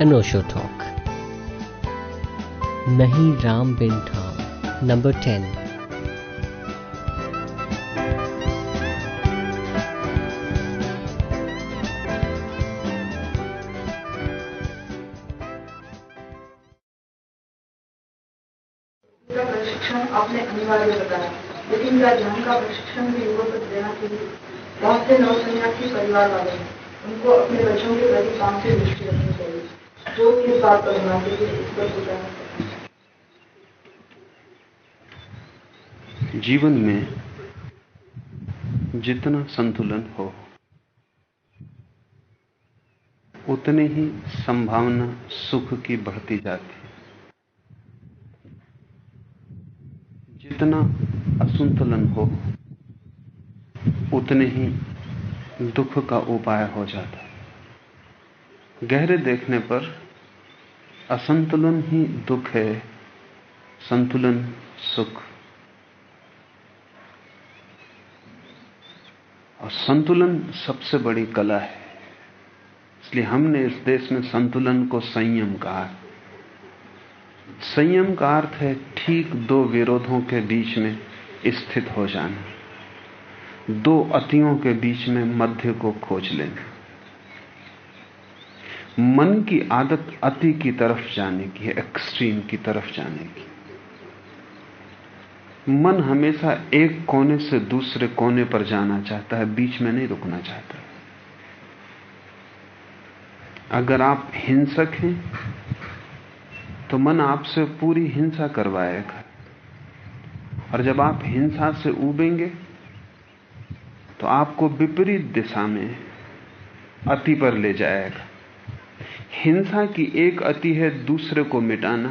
अनोशो talk नहीं राम बिन ठाम number ten आपने अनिवार्य बताया, लेकिन देना चाहिए। बहुत से नवसन्यासी परिवार वाले हैं। उनको अपने बच्चों के प्रति काम से दृष्टि चाहिए जो पर विचार जीवन में जितना संतुलन हो, उतनी ही संभावना सुख की बढ़ती जाती है। जितना असंतुलन हो, उतने ही दुख का उपाय हो जाता है। गहरे देखने पर असंतुलन ही दुख है, संतुलन सुख। और संतुलन सबसे बड़ी कला है। इसलिए हमने इस देश में संतुलन को संयम कहा। संयम का अर्थ है ठीक दो विरोधों के बीच में स्थित हो जाना। दो अतियों के बीच में मध्य को खोज लेना। मन की आदत अति की तरफ़ जाने की है एक्सट्रीम की तरफ़ जाने की। मन हमेशा एक कोने से दूसरे कोने पर जाना चाहता है, बीच में नहीं रुकना चाहता। अगर आप हिंसक हैं तो मन आपसे पूरी हिंसा करवाएगा। और जब आप हिंसा से उबेंगे तो आपको विपरीत दिशा में अति पर ले जाएगा। हिंसा की एक अति है दूसरे को मिटाना,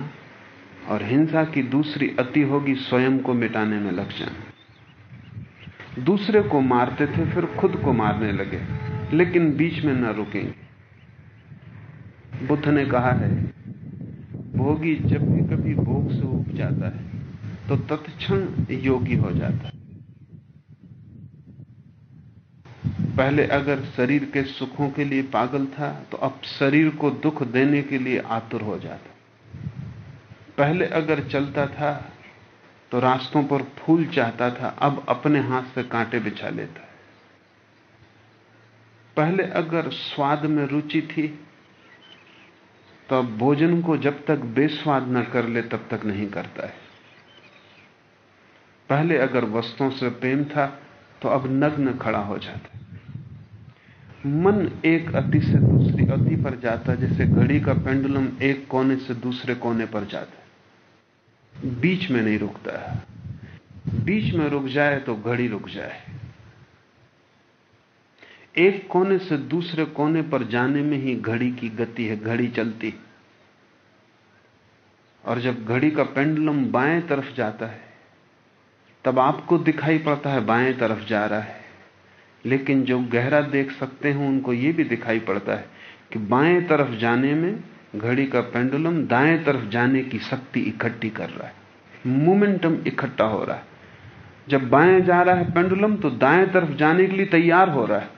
और हिंसा की दूसरी अति होगी स्वयं को मिटाने में लग जाना दूसरे को मारते थे, फिर खुद को मारने लगे, लेकिन बीच में न रुकेंगे। बुद्ध ने कहा है, भोगी जब भी कभी भोग से उब जाता है तो तत्क्षण योगी हो जाता है। पहले अगर शरीर के सुखों के लिए पागल था तो अब शरीर को दुख देने के लिए आतुर हो जाता। पहले अगर चलता था तो रास्तों पर फूल चाहता था, अब अपने हाथ से कांटे बिछा लेता। है पहले अगर स्वाद में रुचि थी तो अब भोजन को जब तक बेस्वाद न कर ले, तब तक नहीं करता है। पहले अगर वस्तुओं से प्रेम था तो अब नग्न खड़ा हो जाता है। मन एक अति से दूसरी अति पर जाता जैसे घड़ी का पेंडुलम एक कोने से दूसरे कोने पर जाता है। बीच में नहीं रुकता है। बीच में रुक जाए तो घड़ी रुक जाए। एक कोने से दूसरे कोने पर जाने में ही घड़ी की गति है, घड़ी चलती। और जब घड़ी का पेंडुलम बाएँ तरफ़ जाता है, तब आपको दिखाई पड़ता है बाएँ तरफ़ जा रहा है। लेकिन जो गहरा देख सकते हैं, उनको यह भी दिखाई पड़ता है कि बाएँ तरफ़ जाने में घड़ी का पेंडुलम, दाएँ तरफ़ जाने की शक्ति इकट्ठी कर रहा है। मोमेंटम इकट्ठा हो रहा है। जब बाएँ जा रहा है पेंडुलम तो दाएँ तरफ़ जाने के लिए तैयार हो रहा है।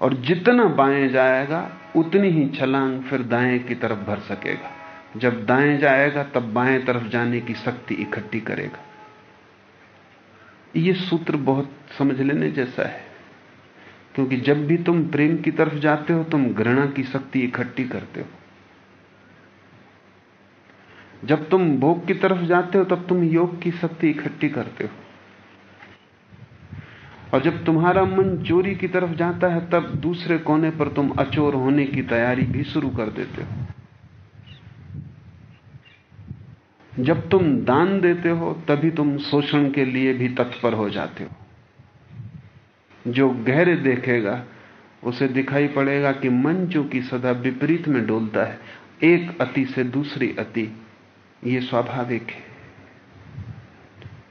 और जितना बाएँ जाएगा, उतनी ही छलांग फिर दाएँ की तरफ़ भर सकेगा। जब दाएँ जाएगा, तब बाएँ तरफ़ जाने की शक्ति इकट्ठी करेगा। यह सूत्र बहुत समझ लेने जैसा है। क्योंकि जब भी तुम प्रेम की तरफ़ जाते हो, तुम घृणा की शक्ति इकट्ठी करते हो। जब तुम भोग की तरफ़ जाते हो, तब तुम योग की शक्ति इकट्ठी करते हो। और जब तुम्हारा मन चोरी की तरफ़ जाता है, तब दूसरे कोने पर तुम अचोर होने की तैयारी भी शुरू कर देते हो। जब तुम दान देते हो, तभी तुम शोषण के लिए भी तत्पर हो जाते हो। जो गहरे देखेगा, उसे दिखाई पड़ेगा कि मन जो कि सदा विपरीत में डोलता है। एक अति से दूसरी अति यह स्वाभाविक है।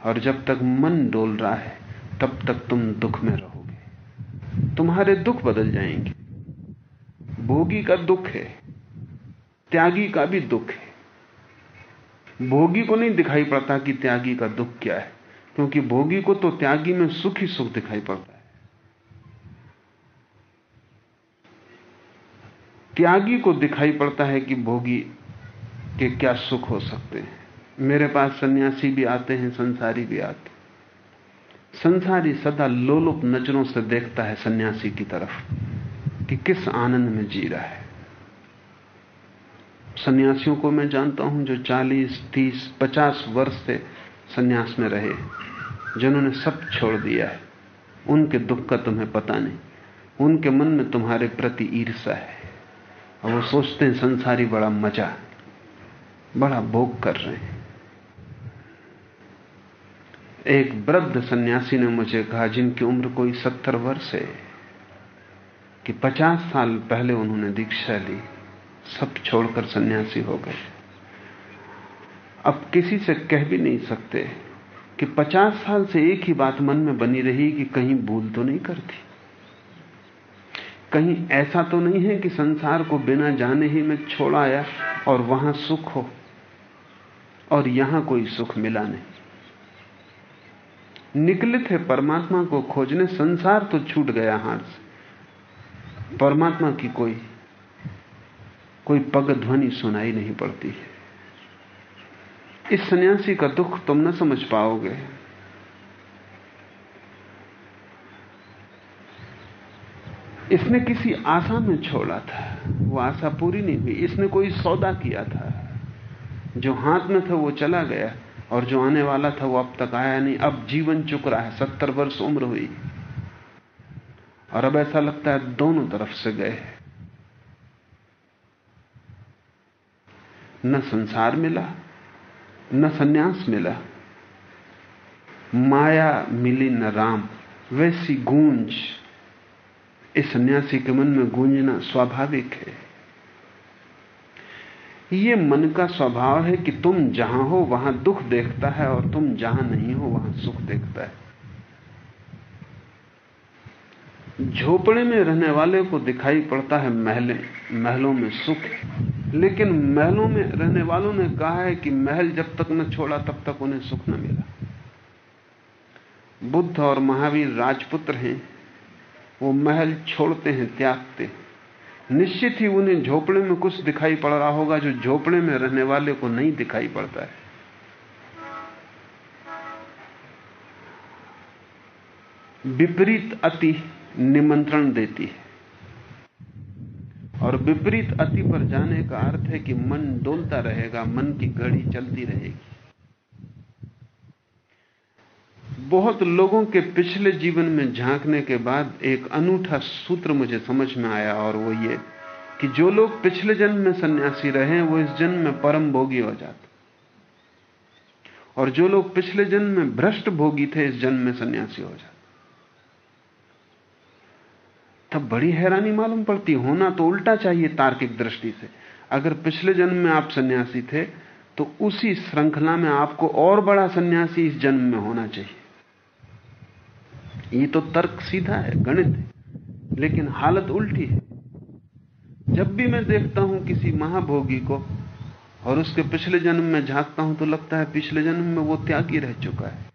और जब तक मन डोल रहा है, तब तक तुम दुख में रहोगे। तुम्हारे दुख बदल जाएँगे। भोगी का दुख है, त्यागी का भी दुख है। भोगी को नहीं दिखाई पड़ता कि त्यागी का दुख क्या है, क्योंकि भोगी को तो त्यागी में सुख ही सुख दिखाई पड़ता है। त्यागी को दिखाई पड़ता है कि भोगी के क्या सुख हो सकते हैं। मेरे पास सन्यासी भी आते हैं, संसारी भी आते हैं। संसारी सदा लोलुप नज़रों से देखता है सन्यासी की तरफ़ कि किस आनंद में जी रहा है। सन्यासियों को मैं जानता हूँ जो 40, 30, 50 वर्ष से सन्यास में रहे जिन्होंने सब छोड़ दिया है। उनके दुख का तुम्हें पता नहीं। उनके मन में तुम्हारे प्रति ईर्षा है। और वो सोचते हैं संसारी बड़ा मज़ा बड़ा भोग कर रहे हैं। एक वृद्ध सन्यासी ने मुझे कहा जिनकी उम्र कोई सत्तर वर्ष है कि पचास साल पहले उन्होंने दीक्षा ली। सब छोड़कर सन्यासी हो गए। अब किसी से कह भी नहीं सकते कि पचास साल से एक ही बात मन में बनी रही कि कहीं भूल तो नहीं करती। कहीं ऐसा तो नहीं है कि संसार को बिना जाने ही मैं छोड़ आया और वहाँ सुख हो और यहाँ कोई सुख मिला नहीं। निकले थे परमात्मा को खोजने, संसार तो छूट गया हाथ से। परमात्मा की कोई कोई पग ध्वनि सुनाई नहीं पड़ती। है इस सन्यासी का दुख तुम न समझ पाओगे। इसने किसी आशा में छोड़ा था। वो आशा पूरी नहीं हुई। इसने कोई सौदा किया था। जो हाथ में था वो चला गया और जो आने वाला था वो अब तक आया नहीं। अब जीवन चुक रहा है। सत्तर वर्ष उम्र हुई। और अब ऐसा लगता है दोनों तरफ़ से गए। न संसार मिला, न सन्यास मिला। माया मिली न राम, वैसी गूंज। इस सन्यासी के मन में गूंजना स्वाभाविक है। ये मन का स्वभाव है कि तुम जहाँ हो, वहाँ दुख देखता है और तुम जहाँ नहीं हो, वहाँ सुख देखता है। झोपड़े में रहने वाले को दिखाई पड़ता है महले महलों में सुख। लेकिन महलों में, रहने वालों ने कहा है कि महल जब तक न छोड़ा, तब तक उन्हें सुख न मिला। बुद्ध और महावीर राजपुत्र हैं, वो महल छोड़ते हैं, त्यागते निश्चित ही उन्हें झोपड़े में कुछ दिखाई पड़ रहा होगा जो झोपड़े में रहने वाले को नहीं दिखाई पड़ता है। विपरीत अति निमंत्रण देती है। और विपरीत अति पर जाने का अर्थ है कि मन डोलता रहेगा, मन की घड़ी चलती रहेगी। बहुत लोगों के पिछले जीवन में झांकने के बाद एक अनूठा सूत्र मुझे समझ में आया और वो ये कि जो लोग पिछले जन्म में सन्यासी रहे, वो इस जन्म में परम भोगी हो जाते। और जो लोग पिछले जन्म में भ्रष्ट भोगी थे, इस जन्म में सन्यासी हो जाते। तब बड़ी हैरानी मालूम पड़ती, होना तो उल्टा चाहिए तार्किक दृष्टि से। अगर पिछले जन्म में आप सन्यासी थे तो उसी श्रृंखला में आपको और बड़ा सन्यासी इस जन्म में होना चाहिए। ये तो तर्क सीधा है, गणित है, लेकिन हालत उल्टी है। जब भी मैं देखता हूँ किसी महाभोगी को और उसके पिछले जन्म में झांकता हूँ तो लगता है पिछले जन्म में वो त्यागी रह चुका है।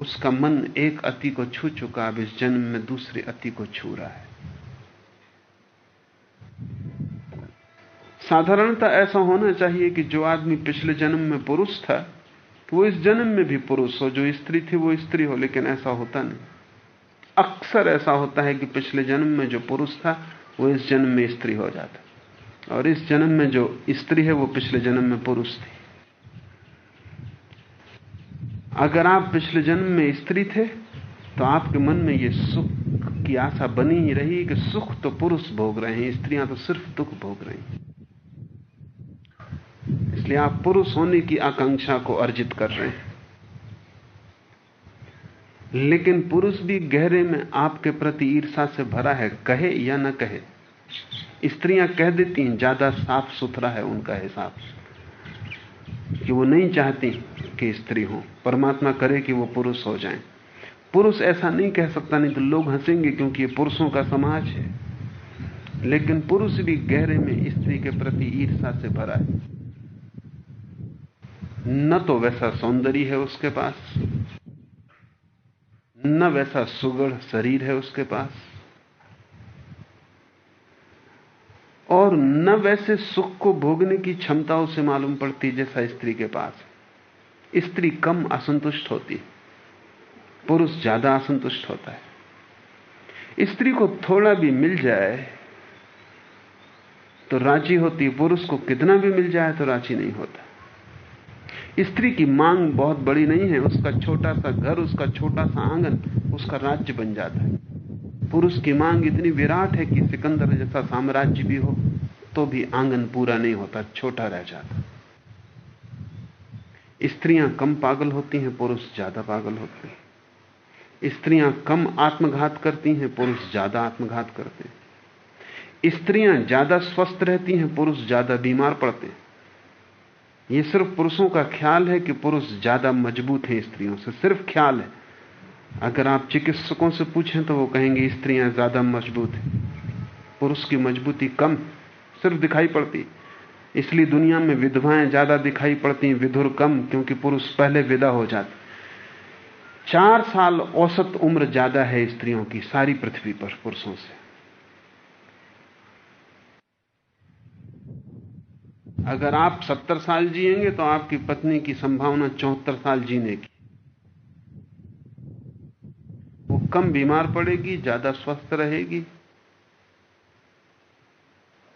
उसका मन एक अति को छू चुका, अब इस जन्म में दूसरे अति को छू रहा है। साधारणता ऐसा होना चाहिए कि जो आदमी पिछले जन्म में पुरुष था, वो इस जन्म में भी पुरुष हो। जो स्त्री थी, वो स्त्री हो, लेकिन ऐसा होता नहीं। अक्सर ऐसा होता है कि पिछले जन्म में जो पुरुष था, वो इस जन्म में स्त्री हो जाता। और इस जन्म में जो स्त्री है, वो पिछले जन्म में पुरुष थी। अगर आप पिछले जन्म में स्त्री थे तो आपके मन में ये सुख की आशा बनी ही रही कि सुख तो पुरुष भोग रहे हैं, स्त्रियाँ तो सिर्फ़ दुख भोग रही इसलिए आप पुरुष होने की आकांक्षा को अर्जित कर रहे हैं। लेकिन पुरुष भी गहरे में आपके प्रति ईर्षा से भरा है, कहे या न कहे। स्त्रियाँ कह देती हैं, ज़्यादा साफ़ सुथरा है उनका हिसाब। कि वो नहीं चाहती कि स्त्री हो। परमात्मा करे कि वो पुरुष हो जाएँ। पुरुष ऐसा नहीं कह सकता, नहीं तो लोग हंसेंगे क्योंकि ये पुरुषों का समाज है। लेकिन पुरुष भी गहरे में स्त्री के प्रति ईर्षा से भरा है। न तो वैसा सौंदर्य है उसके पास, न वैसा सुगढ़ शरीर है उसके पास और न वैसे सुख को भोगने की क्षमता उसे मालूम पड़ती जैसा स्त्री के पास। स्त्री कम असंतुष्ट होती, पुरुष ज़्यादा असंतुष्ट होता है। स्त्री को थोड़ा भी मिल जाए तो राज़ी होती, पुरुष को कितना भी मिल जाए तो राज़ी नहीं होता। स्त्री की मांग बहुत बड़ी नहीं है, उसका छोटा सा घर, उसका छोटा सा आँगन, उसका राज्य बन जाता है। पुरुष की मांग इतनी विराट है कि सिकंदर जैसा साम्राज्य भी हो तो भी आँगन पूरा नहीं होता, छोटा रह जाता। स्त्रियाँ कम पागल होती हैं, पुरुष ज़्यादा पागल होते हैं। स्त्रियाँ कम आत्मघात करती हैं, पुरुष ज़्यादा आत्मघात करते हैं। स्त्रियाँ ज़्यादा स्वस्थ रहती हैं, पुरुष ज़्यादा बीमार पड़ते हैं। यह सिर्फ़ पुरुषों का ख्याल है कि पुरुष ज़्यादा मज़बूत हैं स्त्रियों से, सिर्फ़ ख्याल है। अगर आप चिकित्सकों से पूछें तो वो कहेंगे, स्त्रियाँ ज़्यादा मज़बूत हैं। पुरुष की मजबूती कम सिर्फ़ दिखाई पड़ती। इसलिए दुनिया में विधवाएँ ज़्यादा दिखाई पड़ती, विधुर कम, क्योंकि पुरुष पहले विदा हो जाते। चार साल औसत उम्र ज़्यादा है स्त्रियों की, सारी पृथ्वी पर पुरुषों से। अगर आप सत्तर साल जिएँगे तो आपकी पत्नी की संभावना चौहत्तर साल जीने की वो कम बीमार पड़ेगी, ज़्यादा स्वस्थ रहेगी।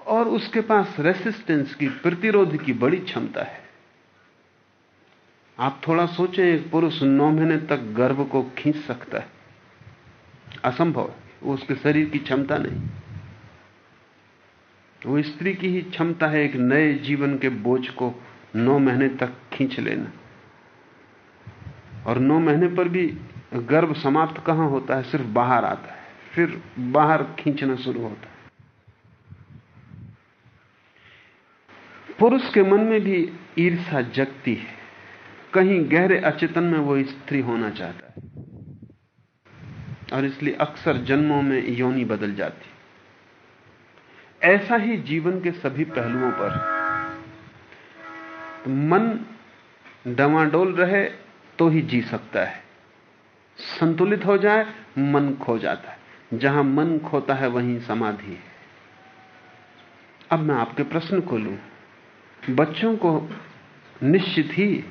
और उसके पास रेसिस्टेंस की, प्रतिरोध की बड़ी क्षमता है। आप थोड़ा सोचें, एक पुरुष नौ महीने तक गर्भ को खींच सकता है। असंभव वो उसके शरीर की क्षमता नहीं। वो स्त्री की ही क्षमता है एक नए जीवन के बोझ को नौ महीने तक खींच लेना। और नौ महीने पर भी गर्भ समाप्त कहाँ होता है? सिर्फ़ बाहर आता है। फिर बाहर खींचना शुरू होता है। पुरुष के मन में भी ईर्षा जगती है। कहीं गहरे अचेतन में वो स्त्री होना चाहता है। और इसलिए अक्सर जन्मों में योनि बदल जाती ऐसा ही जीवन के सभी पहलुओं पर मन डवाडोल रहे तो ही जी सकता है। संतुलित हो जाए, मन खो जाता है। जहाँ मन खोता है, वहीं समाधि है। अब मैं आपके प्रश्न को लूँ बच्चों को निश्चित ही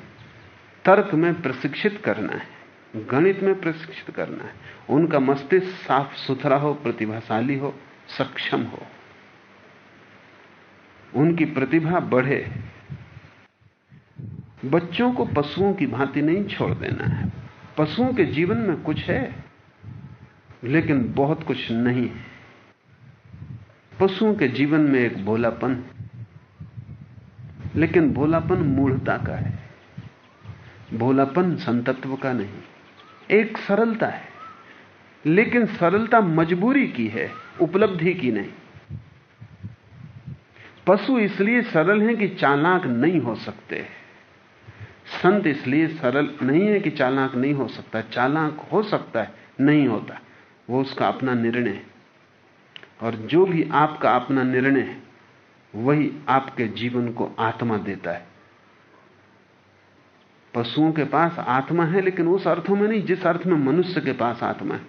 तर्क में प्रशिक्षित करना है, गणित में प्रशिक्षित करना है। उनका मस्तिष्क साफ़ सुथरा हो, प्रतिभाशाली हो, सक्षम हो। उनकी प्रतिभा बढ़े। बच्चों को पशुओं की भांति नहीं छोड़ देना है। पशुओं के जीवन में कुछ है, लेकिन बहुत कुछ नहीं है। पशुओं के जीवन में एक भोलापन लेकिन भोलापन मूढ़ता का है। भोलापन संतत्व का नहीं, एक सरलता है, लेकिन सरलता मजबूरी की है, उपलब्धि की नहीं। पशु इसलिए सरल हैं कि चालाक नहीं हो सकते। संत इसलिए सरल नहीं है कि चालाक नहीं हो सकता, चालाक हो सकता है, नहीं होता। वो उसका अपना निर्णय है। और जो भी आपका अपना निर्णय है, वही आपके जीवन को आत्मा देता है। पशुओं के पास आत्मा है, लेकिन उस अर्थों में नहीं, जिस अर्थ में मनुष्य के पास आत्मा है,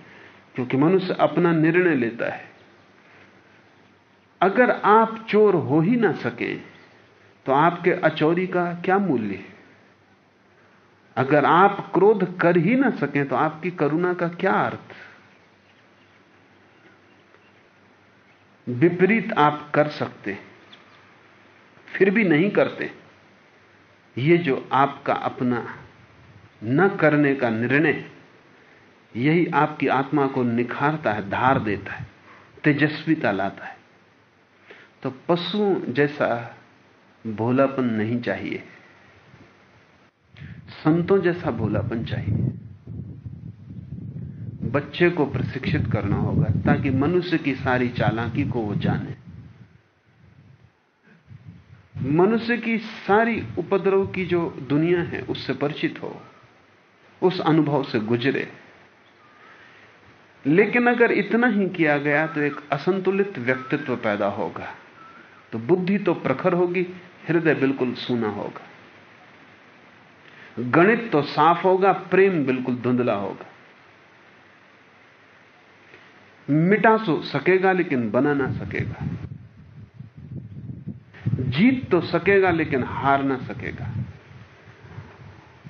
क्योंकि मनुष्य अपना निर्णय लेता है। अगर आप चोर हो ही ना सके तो आपके अचौरी का क्या मूल्य है? अगर आप क्रोध कर ही ना सकें तो आपकी करुणा का क्या अर्थ? विपरीत आप कर सकते फिर भी नहीं करते। ये जो आपका अपना न करने का निर्णय, यही आपकी आत्मा को निखारता है, धार देता है, तेजस्विता लाता है। तो पशु जैसा भोलापन नहीं चाहिए। संतों जैसा भोलापन चाहिए। बच्चे को प्रशिक्षित करना होगा, ताकि मनुष्य की सारी चालाकी को वो जाने। मनुष्य की सारी उपद्रव की जो दुनिया है, उससे परिचित हो, उस अनुभव से गुजरे। लेकिन अगर इतना ही किया गया तो एक असंतुलित व्यक्तित्व पैदा होगा। तो बुद्धि तो प्रखर होगी, हृदय बिल्कुल सूना होगा। गणित तो साफ़ होगा, प्रेम बिल्कुल धुंधला होगा। मिटा सो सकेगा, लेकिन बना ना सकेगा। जीत तो सकेगा, लेकिन हार ना सकेगा।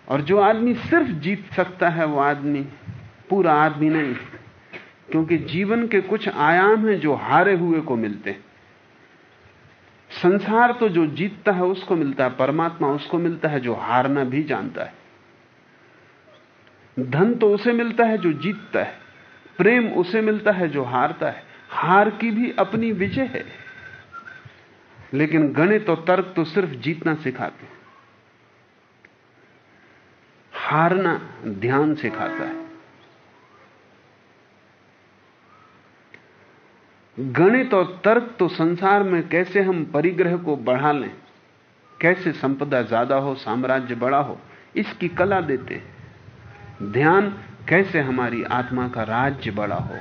और जो आदमी सिर्फ़ जीत सकता है, वो आदमी, पूरा आदमी नहीं, क्योंकि जीवन के कुछ आयाम हैं जो हारे हुए को मिलते हैं। संसार तो जो जीतता है उसको मिलता है, परमात्मा उसको मिलता है, जो हारना भी जानता है। धन तो उसे मिलता है जो जीतता है, प्रेम उसे मिलता है जो हारता है। हार की भी अपनी विजय है। लेकिन गणित और तर्क तो सिर्फ़ जीतना सिखाते हैं। हारना ध्यान सिखाता है। गणित और तर्क तो संसार में कैसे हम परिग्रह को बढ़ा लें? कैसे संपदा ज़्यादा हो, साम्राज्य बड़ा हो? इसकी कला देते ध्यान, कैसे हमारी आत्मा का राज्य बड़ा हो?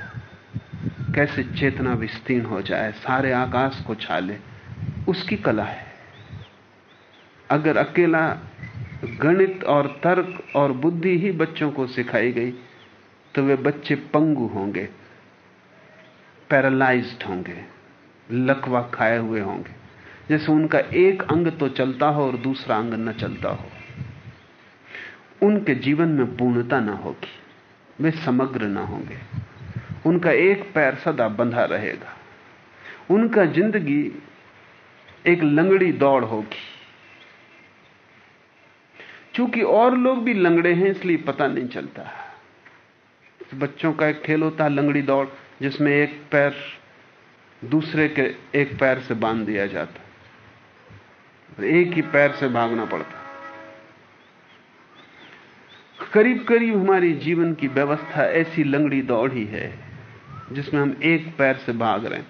कैसे चेतना विस्तीर्ण हो जाए, सारे आकाश को छाले? उसकी कला है। अगर अकेला गणित और तर्क और बुद्धि ही बच्चों को सिखाई गई तो वे बच्चे पंगु होंगे। पैरालाइज्ड होंगे, लकवा खाए हुए होंगे। जैसे उनका एक अंग तो चलता हो और दूसरा अंग न चलता हो। उनके जीवन में पूर्णता ना होगी, वे समग्र ना होंगे। उनका एक पैर सदा बंधा रहेगा। उनका ज़िंदगी एक लंगड़ी दौड़ होगी। चूँकि और लोग भी लंगड़े हैं, इसलिए पता नहीं चलता। बच्चों का एक खेल होता है, लंगड़ी दौड़। जिसमें एक पैर दूसरे के एक पैर से बाँध दिया जाता एक ही पैर से भागना पड़ता। करीब करीब हमारी जीवन की व्यवस्था ऐसी लंगड़ी दौड़ ही है जिसमें हम एक पैर से भाग रहे हैं।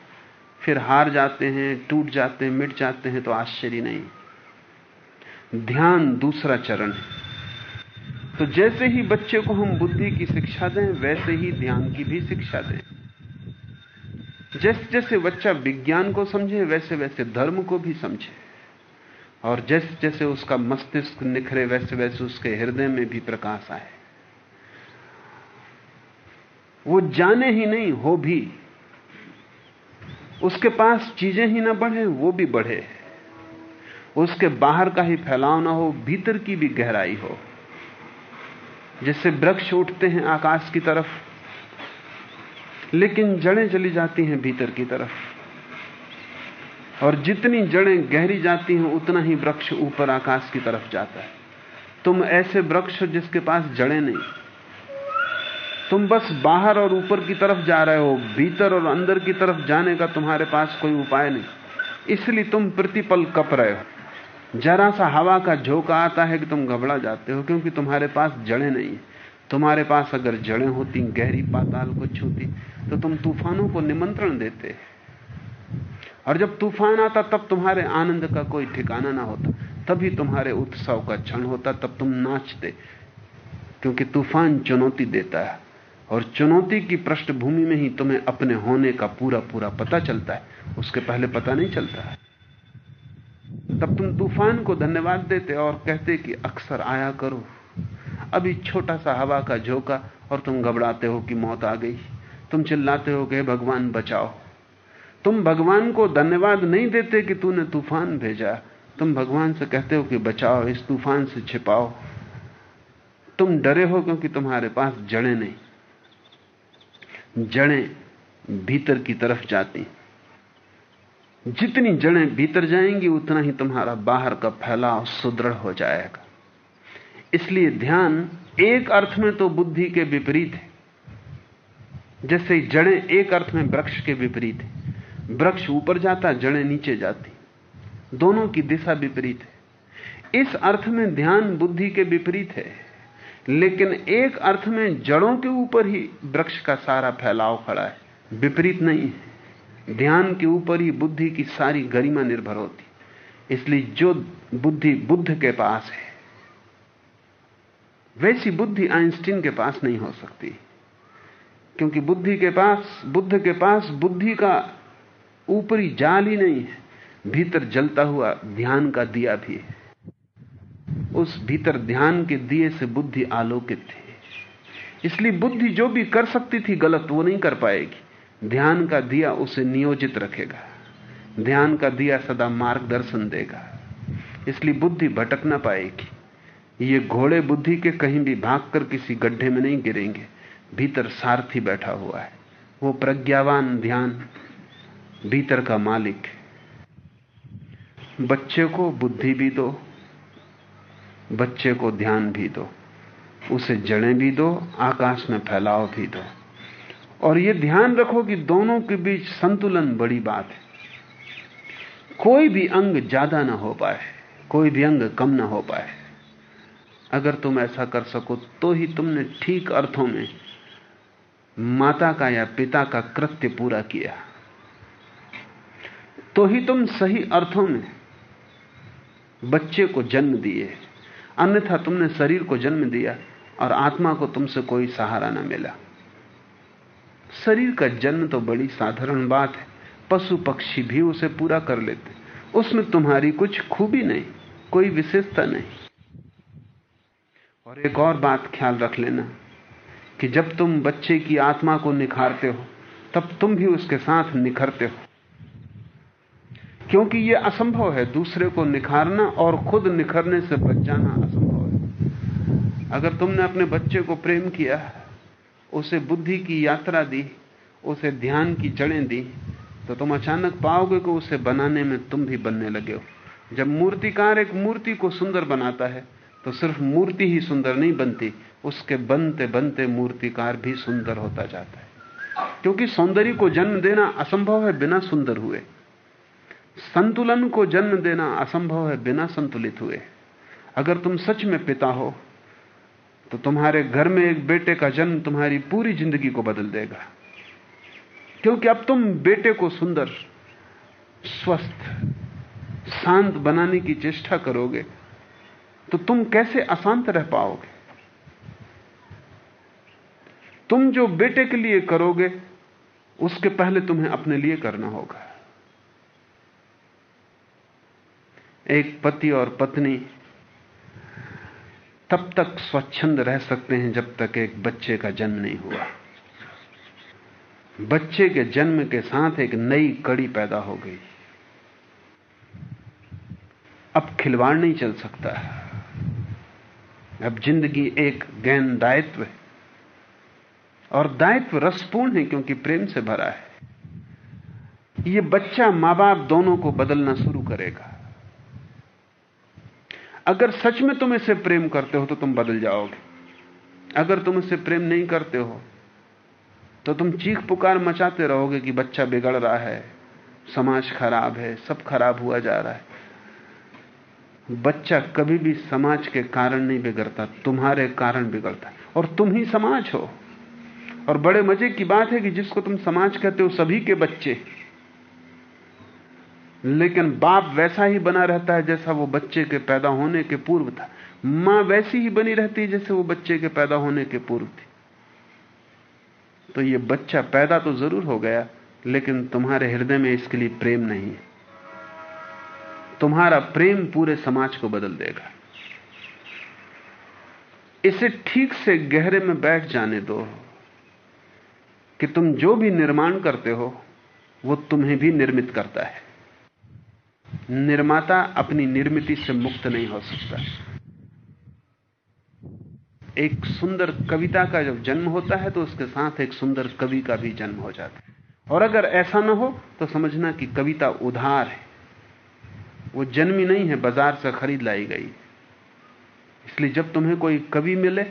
फिर हार जाते हैं, टूट जाते हैं, मिट जाते हैं तो आश्चर्य नहीं। ध्यान दूसरा चरण है। तो जैसे ही बच्चे को हम बुद्धि की शिक्षा दें, वैसे ही ध्यान की भी शिक्षा दें। जैसे जैसे बच्चा विज्ञान को समझे, वैसे वैसे धर्म को भी समझे। और जैसे जैसे उसका मस्तिष्क निखरे, वैसे वैसे उसके हृदय में भी प्रकाश आए। वो जाने ही नहीं, हो भी। उसके पास चीज़ें ही ना बढ़े, वो भी बढ़े। उसके बाहर का ही फैलाव ना हो, भीतर की भी गहराई हो। जैसे वृक्ष उठते हैं आकाश की तरफ़ लेकिन जड़ें चली जाती हैं भीतर की तरफ़। और जितनी जड़ें गहरी जाती हैं, उतना ही वृक्ष ऊपर आकाश की तरफ़ जाता है। तुम ऐसे वृक्ष हो जिसके पास जड़ें नहीं। तुम बस बाहर और ऊपर की तरफ़ जा रहे हो, भीतर और अंदर की तरफ़ जाने का तुम्हारे पास कोई उपाय नहीं। इसलिए तुम प्रतिपल कप रहे हो। जरा सा हवा का झोंका आता है कि तुम घबरा जाते हो, क्योंकि तुम्हारे पास जड़ें नहीं है। तुम्हारे पास अगर जड़ें होती, गहरी पाताल को छूती तो तुम तूफानों को निमंत्रण देते। और जब तूफ़ान आता, तब तुम्हारे आनंद का कोई ठिकाना ना होता। तभी तुम्हारे उत्सव का क्षण होता, तब तुम नाचते। क्योंकि तूफ़ान चुनौती देता है, और चुनौती की पृष्ठभूमि में ही तुम्हें अपने होने का पूरा पूरा पता चलता है। उसके पहले पता नहीं चलता है। तब तुम तूफ़ान को धन्यवाद देते और कहते कि अक्सर आया करो। अभी छोटा सा हवा का झोंका और तुम घबराते हो कि मौत आ गई। तुम चिल्लाते हो कि भगवान बचाओ। तुम भगवान को धन्यवाद नहीं देते कि तूने तूफ़ान भेजा। तुम भगवान से कहते हो कि बचाओ, इस तूफ़ान से छिपाओ। तुम डरे हो क्योंकि तुम्हारे पास जड़ें नहीं। जड़ें भीतर की तरफ़ जाती। जितनी जड़ें भीतर जाएँगी, उतना ही तुम्हारा बाहर का फैलाव सुदृढ़ हो जाएगा। इसलिए ध्यान एक अर्थ में तो बुद्धि के विपरीत है। जैसे जड़ें एक अर्थ में वृक्ष के विपरीत है। वृक्ष ऊपर जाता, जड़ें नीचे जाती। दोनों की दिशा विपरीत है। इस अर्थ में ध्यान बुद्धि के विपरीत है। लेकिन एक अर्थ में जड़ों के ऊपर ही वृक्ष का सारा फैलाव खड़ा है। विपरीत नहीं है। ध्यान के ऊपर ही बुद्धि की सारी गरिमा निर्भर होती। इसलिए जो बुद्धि बुद्ध के पास है वैसी बुद्धि आइंस्टीन के पास नहीं हो सकती। क्योंकि बुद्धि के पास, बुद्ध के पास बुद्धि का ऊपरी जाल ही नहीं है। भीतर जलता हुआ ध्यान का दिया भी है। उस भीतर ध्यान के दिए से बुद्धि आलोकित थी इसलिए बुद्धि जो भी कर सकती थी गलत, वो नहीं कर पाएगी। ध्यान का दिया उसे नियोजित रखेगा। ध्यान का दिया सदा मार्गदर्शन देगा। इसलिए बुद्धि भटक ना पाएगी। ये घोड़े बुद्धि के कहीं भी भागकर किसी गड्ढे में नहीं गिरेंगे। भीतर सारथी बैठा हुआ है। वो प्रज्ञावान ध्यान भीतर का मालिक है। बच्चे को बुद्धि भी दो, बच्चे को ध्यान भी दो, उसे जड़ें भी दो, आकाश में फैलाव भी दो। और यह ध्यान रखो कि दोनों के बीच संतुलन बड़ी बात है। कोई भी अंग ज़्यादा ना हो पाए, कोई भी अंग कम ना हो पाए। अगर तुम ऐसा कर सको तो ही तुमने ठीक अर्थों में माता का या पिता का कृत्य पूरा किया। तो ही तुम सही अर्थों में बच्चे को जन्म दिए। अन्यथा तुमने शरीर को जन्म दिया और आत्मा को तुमसे कोई सहारा ना मिला। शरीर का जन्म तो बड़ी साधारण बात है। पशु पक्षी भी उसे पूरा कर लेते। उसमें तुम्हारी कुछ खूबी नहीं, कोई विशेषता नहीं। और एक और बात ख्याल रख लेना कि जब तुम बच्चे की आत्मा को निखारते हो, तब तुम भी उसके साथ निखरते हो। क्योंकि यह असंभव है, दूसरे को निखारना और खुद निखरने से बच जाना असंभव है। अगर तुमने अपने बच्चे को प्रेम किया, उसे बुद्धि की यात्रा दी, उसे ध्यान की जड़ें दी तो तुम अचानक पाओगे कि उसे बनाने में तुम भी बनने लगे हो। जब मूर्तिकार एक मूर्ति को सुंदर बनाता है तो सिर्फ़ मूर्ति ही सुंदर नहीं बनती, उसके बनते बनते मूर्तिकार भी सुंदर होता जाता है। क्योंकि सौंदर्य को जन्म देना असंभव है बिना सुंदर हुए। संतुलन को जन्म देना असंभव है बिना संतुलित हुए। अगर तुम सच में पिता हो तो तुम्हारे घर में एक बेटे का जन्म तुम्हारी पूरी ज़िंदगी को बदल देगा। क्योंकि अब तुम बेटे को सुंदर, स्वस्थ, शांत बनाने की चेष्टा करोगे तो तुम कैसे अशांत रह पाओगे? तुम जो बेटे के लिए करोगे, उसके पहले तुम्हें अपने लिए करना होगा। एक पति और पत्नी तब तक स्वच्छंद रह सकते हैं जब तक एक बच्चे का जन्म नहीं हुआ। बच्चे के जन्म के साथ एक नई कड़ी पैदा हो गई। अब खिलवाड़ नहीं चल सकता। अब ज़िंदगी एक गैन दायित्व है। और दायित्व रसपूर्ण है क्योंकि प्रेम से भरा है। यह बच्चा माँ बाप दोनों को बदलना शुरू करेगा। अगर सच में तुम इसे प्रेम करते हो तो तुम बदल जाओगे। अगर तुम इसे प्रेम नहीं करते हो तो तुम चीख पुकार मचाते रहोगे कि बच्चा बिगड़ रहा है, समाज खराब है, सब खराब हुआ जा रहा है। बच्चा कभी भी समाज के कारण नहीं बिगड़ता, तुम्हारे कारण बिगड़ता और तुम ही समाज हो। और बड़े मज़े की बात है कि जिसको तुम समाज कहते हो, सभी के बच्चे। लेकिन बाप वैसा ही बना रहता है जैसा वो बच्चे के पैदा होने के पूर्व था। माँ वैसी ही बनी रहती है जैसे वो बच्चे के पैदा होने के पूर्व थी। तो ये बच्चा पैदा तो ज़रूर हो गया, लेकिन तुम्हारे हृदय में इसके लिए प्रेम नहीं है। तुम्हारा प्रेम पूरे समाज को बदल देगा। इसे ठीक से गहरे में बैठ जाने दो कि तुम जो भी निर्माण करते हो, वो तुम्हें भी निर्मित करता है। निर्माता अपनी निर्मिति से मुक्त नहीं हो सकता। एक सुंदर कविता का जब जन्म होता है तो उसके साथ एक सुंदर कवि का भी जन्म हो जाता है। और अगर ऐसा ना हो तो समझना कि कविता उधार है। वो जन्मी नहीं है, बाज़ार से खरीद लाई गई। इसलिए जब तुम्हें कोई कवि मिले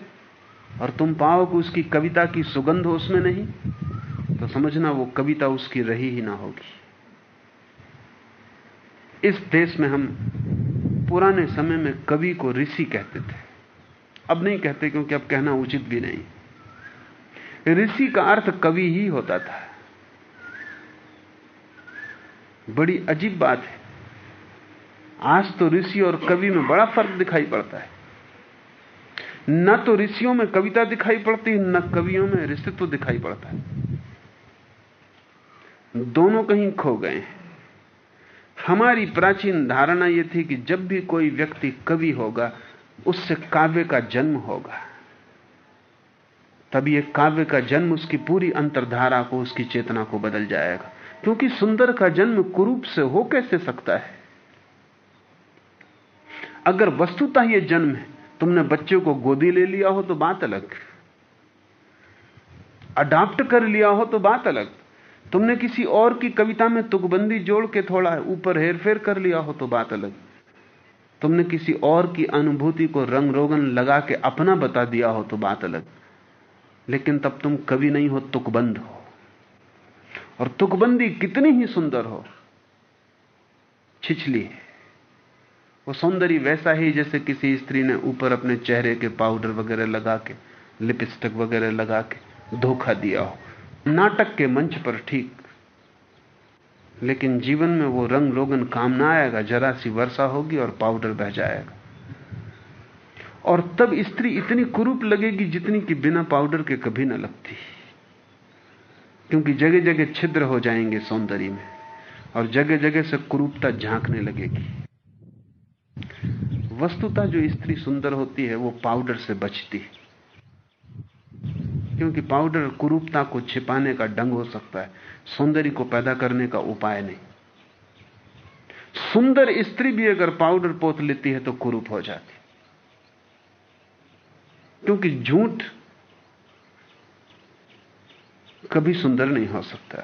और तुम पाओ कि उसकी कविता की सुगंध उसमें नहीं तो समझना वो कविता उसकी रही ही ना होगी। इस देश में हम पुराने समय में कवि को ऋषि कहते थे। अब नहीं कहते क्योंकि अब कहना उचित भी नहीं। ऋषि का अर्थ कवि ही होता था। बड़ी अजीब बात है। आज तो ऋषि और कवि में बड़ा फ़र्क दिखाई पड़ता है। न तो ऋषियों में कविता दिखाई पड़ती है न कवियों में ऋषित्व दिखाई पड़ता है। दोनों कहीं खो गए हैं। हमारी प्राचीन धारणा यह थी कि जब भी कोई व्यक्ति कवि होगा, उससे काव्य का जन्म होगा। तब यह काव्य का जन्म उसकी पूरी अंतरधारा को, उसकी चेतना को बदल जाएगा। क्योंकि सुंदर का जन्म कुरूप से हो कैसे सकता है। अगर वस्तुतः यह जन्म है, तुमने बच्चे को गोदी ले लिया हो तो बात अलग। अडाप्ट कर लिया हो तो बात अलग। तुमने किसी और की कविता में तुकबंदी जोड़ के थोड़ा ऊपर हेरफेर कर लिया हो तो बात अलग। तुमने किसी और की अनुभूति को रंग रोगन लगा के अपना बता दिया हो तो बात अलग। लेकिन तब तुम कवि नहीं हो, तुकबंद हो। और तुकबंदी कितनी ही सुंदर हो। छिछली है। वो सौंदर्य वैसा ही जैसे किसी स्त्री ने ऊपर अपने चेहरे के पाउडर वगैरह लगा के, लिपस्टिक वगैरह लगा के धोखा दिया हो। नाटक के मंच पर ठीक। लेकिन जीवन में वो रंग रोगन काम ना आएगा, जरा सी वर्षा होगी और पाउडर बह जाएगा। और तब स्त्री इतनी कुरूप लगेगी जितनी कि बिना पाउडर के कभी ना लगती। क्योंकि जगह जगह छिद्र हो जाएँगे सौंदर्य में, और जगह जगह से कुरूपता झांकने लगेगी। वस्तुता जो स्त्री सुंदर होती है, वो पाउडर से बचती है। क्योंकि पाउडर कुरूपता को छिपाने का ढंग हो सकता है, सौंदर्य को पैदा करने का उपाय नहीं। सुंदर स्त्री भी अगर पाउडर पोत लेती है तो कुरूप हो जाती क्योंकि झूठ कभी सुंदर नहीं हो सकता।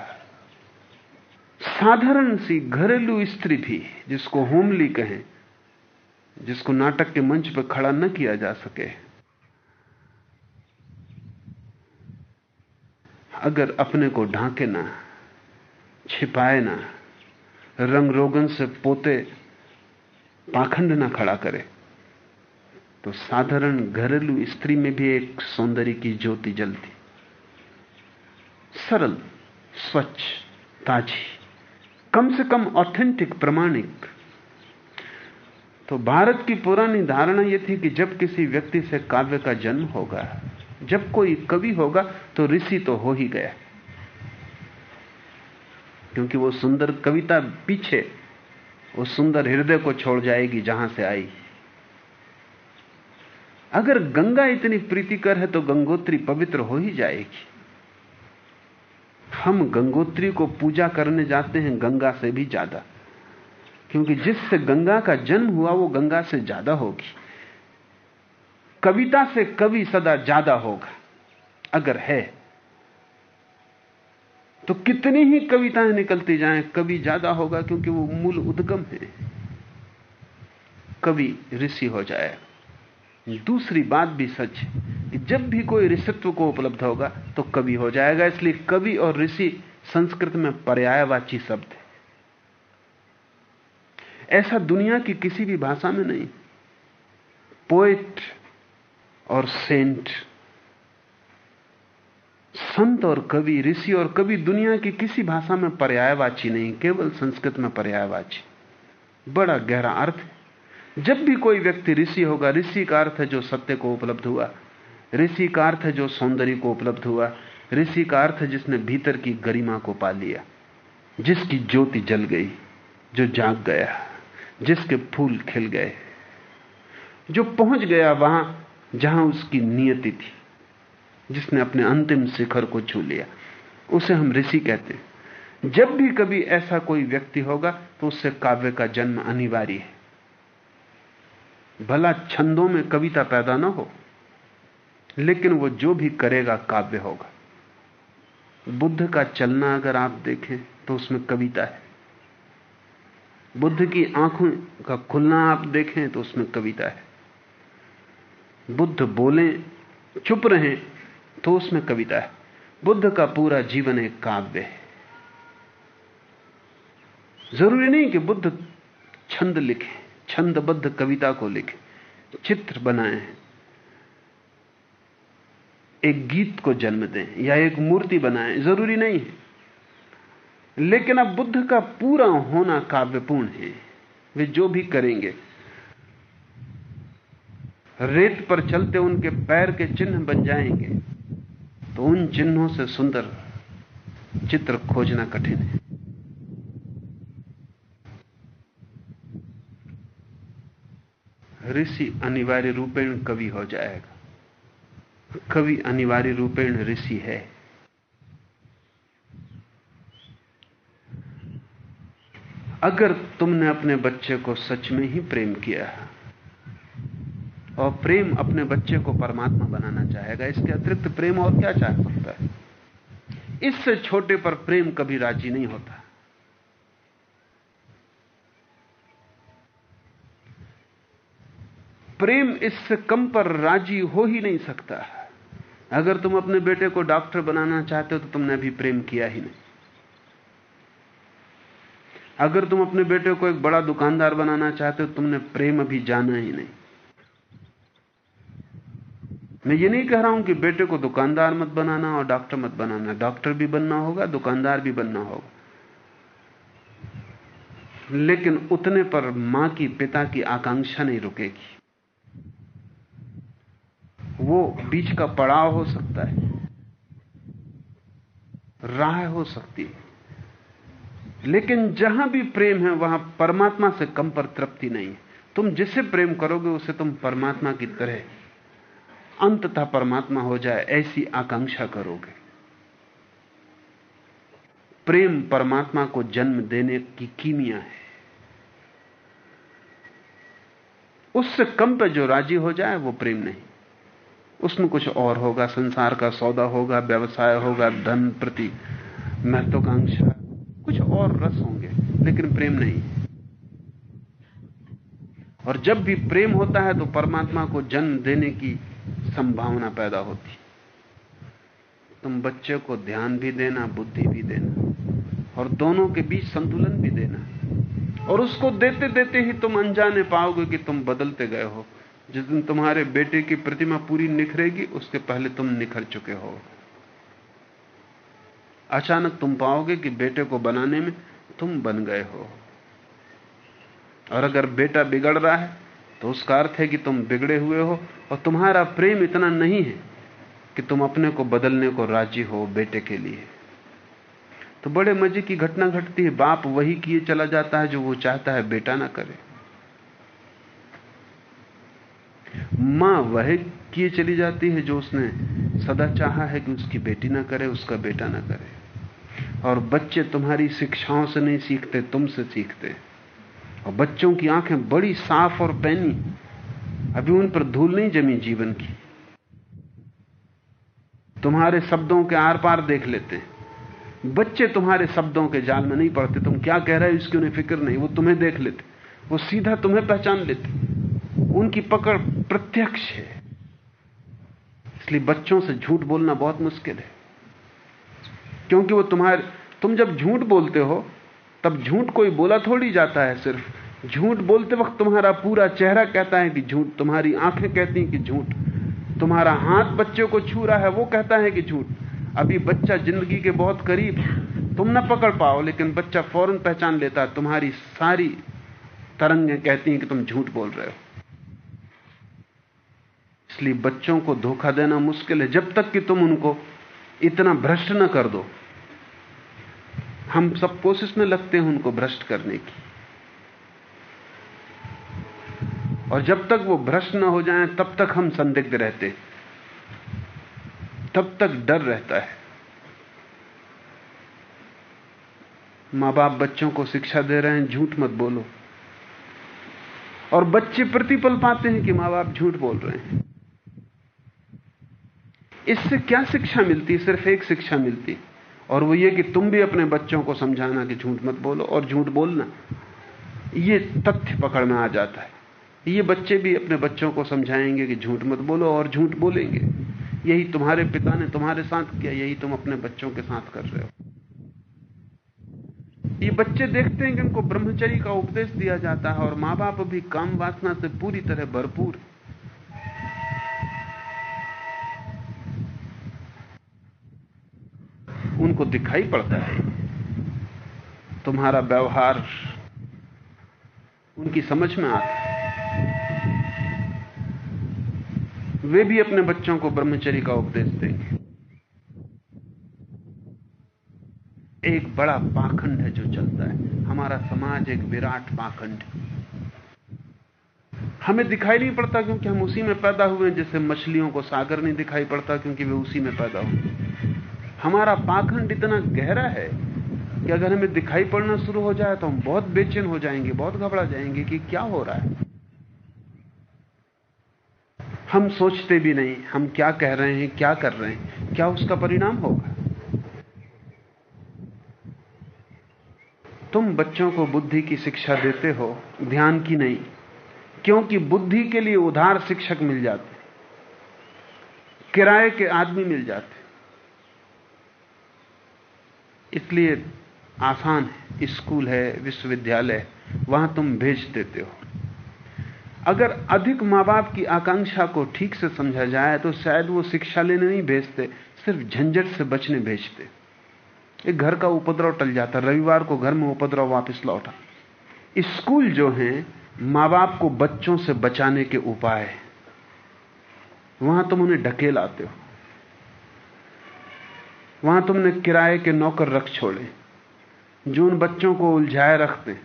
साधारण सी घरेलू स्त्री भी, जिसको होमली कहें जिसको नाटक के मंच पर खड़ा न किया जा सके। अगर अपने को ढांके ना, छिपाए ना, रंग रोगन से पोते पाखंड ना खड़ा करे तो साधारण घरेलू स्त्री में भी एक सौंदर्य की ज्योति जलती। सरल, स्वच्छ, ताजी, कम से कम ऑथेंटिक प्रमाणिक तो भारत की पुरानी धारणा यह थी कि जब किसी व्यक्ति से काव्य का जन्म होगा, जब कोई कवि होगा तो ऋषि तो हो ही गया। क्योंकि वो सुंदर कविता पीछे, वो सुंदर हृदय को छोड़ जाएगी जहाँ से आई। अगर गंगा इतनी प्रीतिकर है तो गंगोत्री पवित्र हो ही जाएगी। हम गंगोत्री को पूजा करने जाते हैं, गंगा से भी ज़्यादा। क्योंकि जिससे गंगा का जन्म हुआ, वो गंगा से ज़्यादा होगी। कविता से कवि सदा ज़्यादा होगा, अगर है। तो कितनी ही कविताएँ निकलती जाएँ, कवि ज़्यादा होगा क्योंकि वो मूल उद्गम है। कवि ऋषि हो जाएगा दूसरी बात भी सच है जब भी कोई ऋषित्व को उपलब्ध होगा तो कवि हो जाएगा। इसलिए कवि और ऋषि संस्कृत में पर्यायवाची शब्द है। ऐसा दुनिया की किसी भी भाषा में नहीं। पोएट और सेंट संत और कवि, ऋषि और कवि दुनिया की किसी भाषा में पर्यायवाची नहीं, केवल संस्कृत में पर्यायवाची। बड़ा गहरा अर्थ है। जब भी कोई व्यक्ति ऋषि होगा, ऋषि का अर्थ है जो सत्य को उपलब्ध हुआ, ऋषि का अर्थ है जो सौंदर्य को उपलब्ध हुआ, ऋषि का अर्थ है जिसने भीतर की गरिमा को पा लिया, जिसकी ज्योति जल गई, जो जाग गया। जिसके फूल खिल गए, जो पहुँच गया वहाँ जहाँ उसकी नियति थी, जिसने अपने अंतिम शिखर को छू लिया। उसे हम ऋषि कहते हैं। जब भी कभी ऐसा कोई व्यक्ति होगा तो उससे काव्य का जन्म अनिवार्य है। भला छंदों में कविता पैदा ना हो, लेकिन वो जो भी करेगा काव्य होगा। बुद्ध का चलना अगर आप देखें तो उसमें कविता है। बुद्ध की आँखों का खुलना आप देखें तो उसमें कविता है। बुद्ध बोले, चुप रहे तो उसमें कविता है। बुद्ध का पूरा जीवन एक काव्य है। ज़रूरी नहीं कि बुद्ध छंद लिखे, छंदबद्ध कविता को लिखे, चित्र बनाए। एक गीत को जन्म दें या एक मूर्ति बनाएँ, ज़रूरी नहीं है। लेकिन अब बुद्ध का पूरा होना काव्यपूर्ण है। वे जो भी करेंगे, रेत पर चलते उनके पैर के चिन्ह बन जाएँगे तो उन चिन्हों से सुंदर चित्र खोजना कठिन है। ऋषि अनिवार्य रूपेण कवि हो जाएगा। कवि अनिवार्य रूपेण ऋषि है। अगर तुमने अपने बच्चे को सच में ही प्रेम किया है, और प्रेम अपने बच्चे को परमात्मा बनाना चाहेगा, इसके अतिरिक्त प्रेम और क्या चाह सकता है? इससे छोटे पर प्रेम कभी राज़ी नहीं होता। प्रेम इससे कम पर राज़ी हो ही नहीं सकता। अगर तुम अपने बेटे को डॉक्टर बनाना चाहते हो तो तुमने अभी प्रेम किया ही नहीं। अगर तुम अपने बेटे को एक बड़ा दुकानदार बनाना चाहते हो, तुमने प्रेम अभी जाना ही नहीं। मैं ये नहीं कह रहा हूँ कि बेटे को दुकानदार मत बनाना और डॉक्टर मत बनाना। डॉक्टर भी बनना होगा, दुकानदार भी बनना होगा। लेकिन उतने पर माँ की, पिता की आकांक्षा नहीं रुकेगी। वो बीच का पड़ाव हो सकता है, राह हो सकती है। लेकिन जहाँ भी प्रेम है, वहाँ परमात्मा से कम पर तृप्ति नहीं है। तुम जिसे प्रेम करोगे, उसे तुम परमात्मा की तरह, अंततः परमात्मा हो जाए, ऐसी आकांक्षा करोगे। प्रेम परमात्मा को जन्म देने की कीमिया है। उससे कम पे जो राज़ी हो जाए, वो प्रेम नहीं। उसमें कुछ और होगा, संसार का सौदा होगा, व्यवसाय होगा, धन प्रति महत्वाकांक्षा। कुछ और रस होंगे, लेकिन प्रेम नहीं। और जब भी प्रेम होता है तो परमात्मा को जन्म देने की संभावना पैदा होती। तुम बच्चे को ध्यान भी देना, बुद्धि भी देना, और दोनों के बीच संतुलन भी देना। और उसको देते देते ही तुम अनजाने पाओगे कि तुम बदलते गए हो। जिस दिन तुम्हारे बेटे की प्रतिमा पूरी निखरेगी, उसके पहले तुम निखर चुके हो। अचानक तुम पाओगे कि बेटे को बनाने में तुम बन गए हो। और अगर बेटा बिगड़ रहा है तो उसका अर्थ है कि तुम बिगड़े हुए हो और तुम्हारा प्रेम इतना नहीं है कि तुम अपने को बदलने को राज़ी हो बेटे के लिए। तो बड़े मज़े की घटना घटती है, बाप वही किए चला जाता है जो वो चाहता है बेटा ना करे। माँ वह किए चली जाती है जो उसने सदा चाहा है कि उसकी बेटी ना करे, उसका बेटा ना करे। और बच्चे तुम्हारी शिक्षाओं से नहीं सीखते, तुमसे सीखते। और बच्चों की आँखें बड़ी साफ़ और पैनी। अभी उन पर धूल नहीं जमी जीवन की। तुम्हारे शब्दों के आर पार देख लेते हैं। बच्चे तुम्हारे शब्दों के जाल में नहीं पड़ते। तुम क्या कह रहे हो, इसकी उन्हें फ़िक्र नहीं, वो तुम्हें देख लेते। वो सीधा तुम्हें पहचान लेते। उनकी पकड़ प्रत्यक्ष है। इसलिए बच्चों से झूठ बोलना बहुत मुश्किल है। क्योंकि वो तुम्हारे, तुम जब झूठ बोलते हो, तब झूठ कोई बोला थोड़ी जाता है सिर्फ़। झूठ बोलते वक्त तुम्हारा पूरा चेहरा कहता है कि झूठ, तुम्हारी आँखें कहती हैं कि झूठ। तुम्हारा हाथ बच्चे को छू रहा है, वो कहता है कि झूठ। अभी बच्चा ज़िंदगी के बहुत करीब तुम ना पकड़ पाओ, लेकिन बच्चा फ़ौरन पहचान लेता है। तुम्हारी सारी तरंगें कहती हैं कि तुम झूठ बोल रहे हो। इसलिए बच्चों को धोखा देना मुश्किल है। जब तक कि तुम उनको इतना भ्रष्ट न कर दो। हम सब कोशिश में लगते हैं उनको भ्रष्ट करने की। और जब तक वो भ्रष्ट न हो जाएँ, तब तक हम संदिग्ध रहते तब तक डर रहता है। माँ बाप बच्चों को शिक्षा दे रहे हैं, झूठ मत बोलो। और बच्चे प्रतिपल पाते हैं कि माँ बाप झूठ बोल रहे हैं। इससे क्या शिक्षा मिलती? है सिर्फ़ एक शिक्षा मिलती। और वो ये कि तुम भी अपने बच्चों को समझाना कि झूठ मत बोलो और झूठ बोलना। ये तथ्य पकड़ में आ जाता है। ये बच्चे भी अपने बच्चों को समझाएँगे कि झूठ मत बोलो और झूठ बोलेंगे। यही तुम्हारे पिता ने तुम्हारे साथ किया, यही तुम अपने बच्चों के साथ कर रहे हो। ये बच्चे देखते हैं कि उनको ब्रह्मचर्य का उपदेश दिया जाता है और माँ बाप भी काम वासना से पूरी तरह भरपूर। उनको दिखाई पड़ता है। तुम्हारा व्यवहार उनकी समझ में आता है। वे भी अपने बच्चों को ब्रह्मचर्य का उपदेश देंगे। एक बड़ा पाखंड है जो चलता है। हमारा समाज एक विराट पाखंड है। हमें दिखाई नहीं पड़ता क्योंकि हम उसी में पैदा हुए जैसे मछलियों को सागर नहीं दिखाई पड़ता क्योंकि वे उसी में पैदा हुए हमारा पाखंड इतना गहरा है कि अगर हमें दिखाई पड़ना शुरू हो जाए तो हम बहुत बेचैन हो जाएँगे, बहुत घबरा जाएँगे कि क्या हो रहा है। हम सोचते भी नहीं, हम क्या कह रहे हैं, क्या कर रहे हैं, क्या उसका परिणाम होगा? तुम बच्चों को बुद्धि की शिक्षा देते हो, ध्यान की नहीं, क्योंकि बुद्धि के लिए उधार शिक्षक मिल जाते किराए के आदमी मिल जाते इसलिए आसान है, स्कूल है, विश्वविद्यालय, वहाँ तुम भेज देते हो। अगर अधिक माँ बाप की आकांक्षा को ठीक से समझा जाए तो शायद वो शिक्षा लेने नहीं भेजते, सिर्फ़ झंझट से बचने भेजते। एक घर का उपद्रव टल जाता, रविवार को घर में उपद्रव वापस लौटा स्कूल जो है माँ बाप को बच्चों से बचाने के उपाय वहाँ तुम उन्हें ढकेल आते हो। वहाँ तुमने किराए के नौकर रख छोड़े जो उन बच्चों को उलझाए रखते।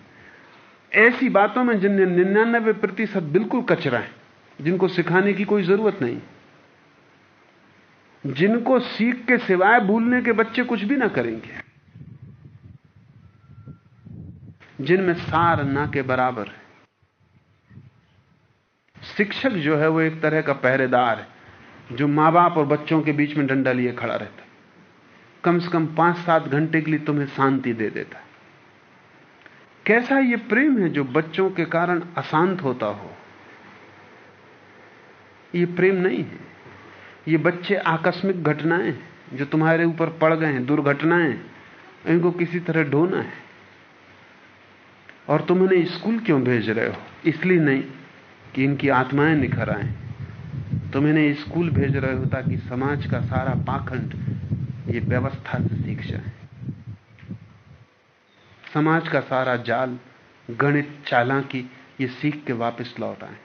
ऐसी बातों में जिनने निन्यानबे प्रतिशत बिल्कुल कचरा है, जिनको सिखाने की कोई ज़रूरत नहीं। जिनको सीख के सिवाय भूलने के बच्चे कुछ भी ना करेंगे। जिनमें सार ना के बराबर है। शिक्षक जो है वो एक तरह का पहरेदार है, जो माँ बाप और बच्चों के बीच में डंडा लिए खड़ा रहता कम से कम पाँच सात घंटे के लिए तुम्हें शांति दे देता है। कैसा ये प्रेम है जो बच्चों के कारण अशांत होता हो? ये प्रेम नहीं है। ये बच्चे आकस्मिक घटनाएँ जो तुम्हारे ऊपर पड़ गए हैं दुर्घटनाएँ है, इनको किसी तरह ढोना है। और तुम इन्हें स्कूल क्यों भेज रहे हो? इसलिए नहीं कि इनकी आत्माएँ निखर आए। तुम इन्हें स्कूल भेज रहे हो ताकि समाज का सारा पाखंड ये व्यवस्था से सीख जाए समाज का सारा जाल गणित चालाकी ये सीख के वापस लौट आए।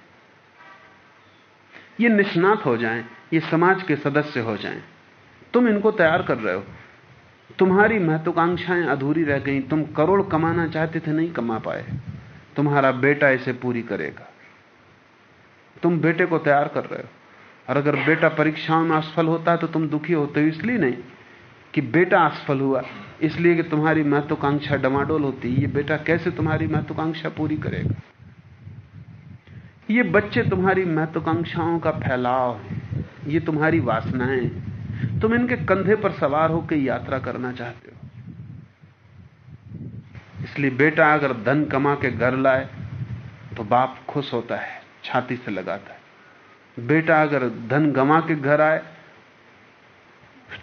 ये निष्णात हो जाएँ, ये समाज के सदस्य हो जाएँ। तुम इनको तैयार कर रहे हो। तुम्हारी महत्वाकांक्षाएँ अधूरी रह गई। तुम करोड़ कमाना चाहते थे नहीं कमा पाए। तुम्हारा बेटा इसे पूरी करेगा। तुम बेटे को तैयार कर रहे हो। और अगर बेटा परीक्षाओं में असफल होता है तो तुम दुखी होते हो इसलिए नहीं। कि बेटा असफल हुआ। इसलिए कि तुम्हारी महत्वाकांक्षा डमाडोल होती ये बेटा कैसे तुम्हारी महत्वाकांक्षा पूरी करेगा? ये बच्चे तुम्हारी महत्वाकांक्षाओं का फैलाव है। ये तुम्हारी वासनाएँ तुम इनके कंधे पर सवार होकर यात्रा करना चाहते हो। इसलिए बेटा अगर धन कमा के घर लाए तो बाप खुश होता है, छाती से लगाता है। बेटा अगर धन गमा के घर आए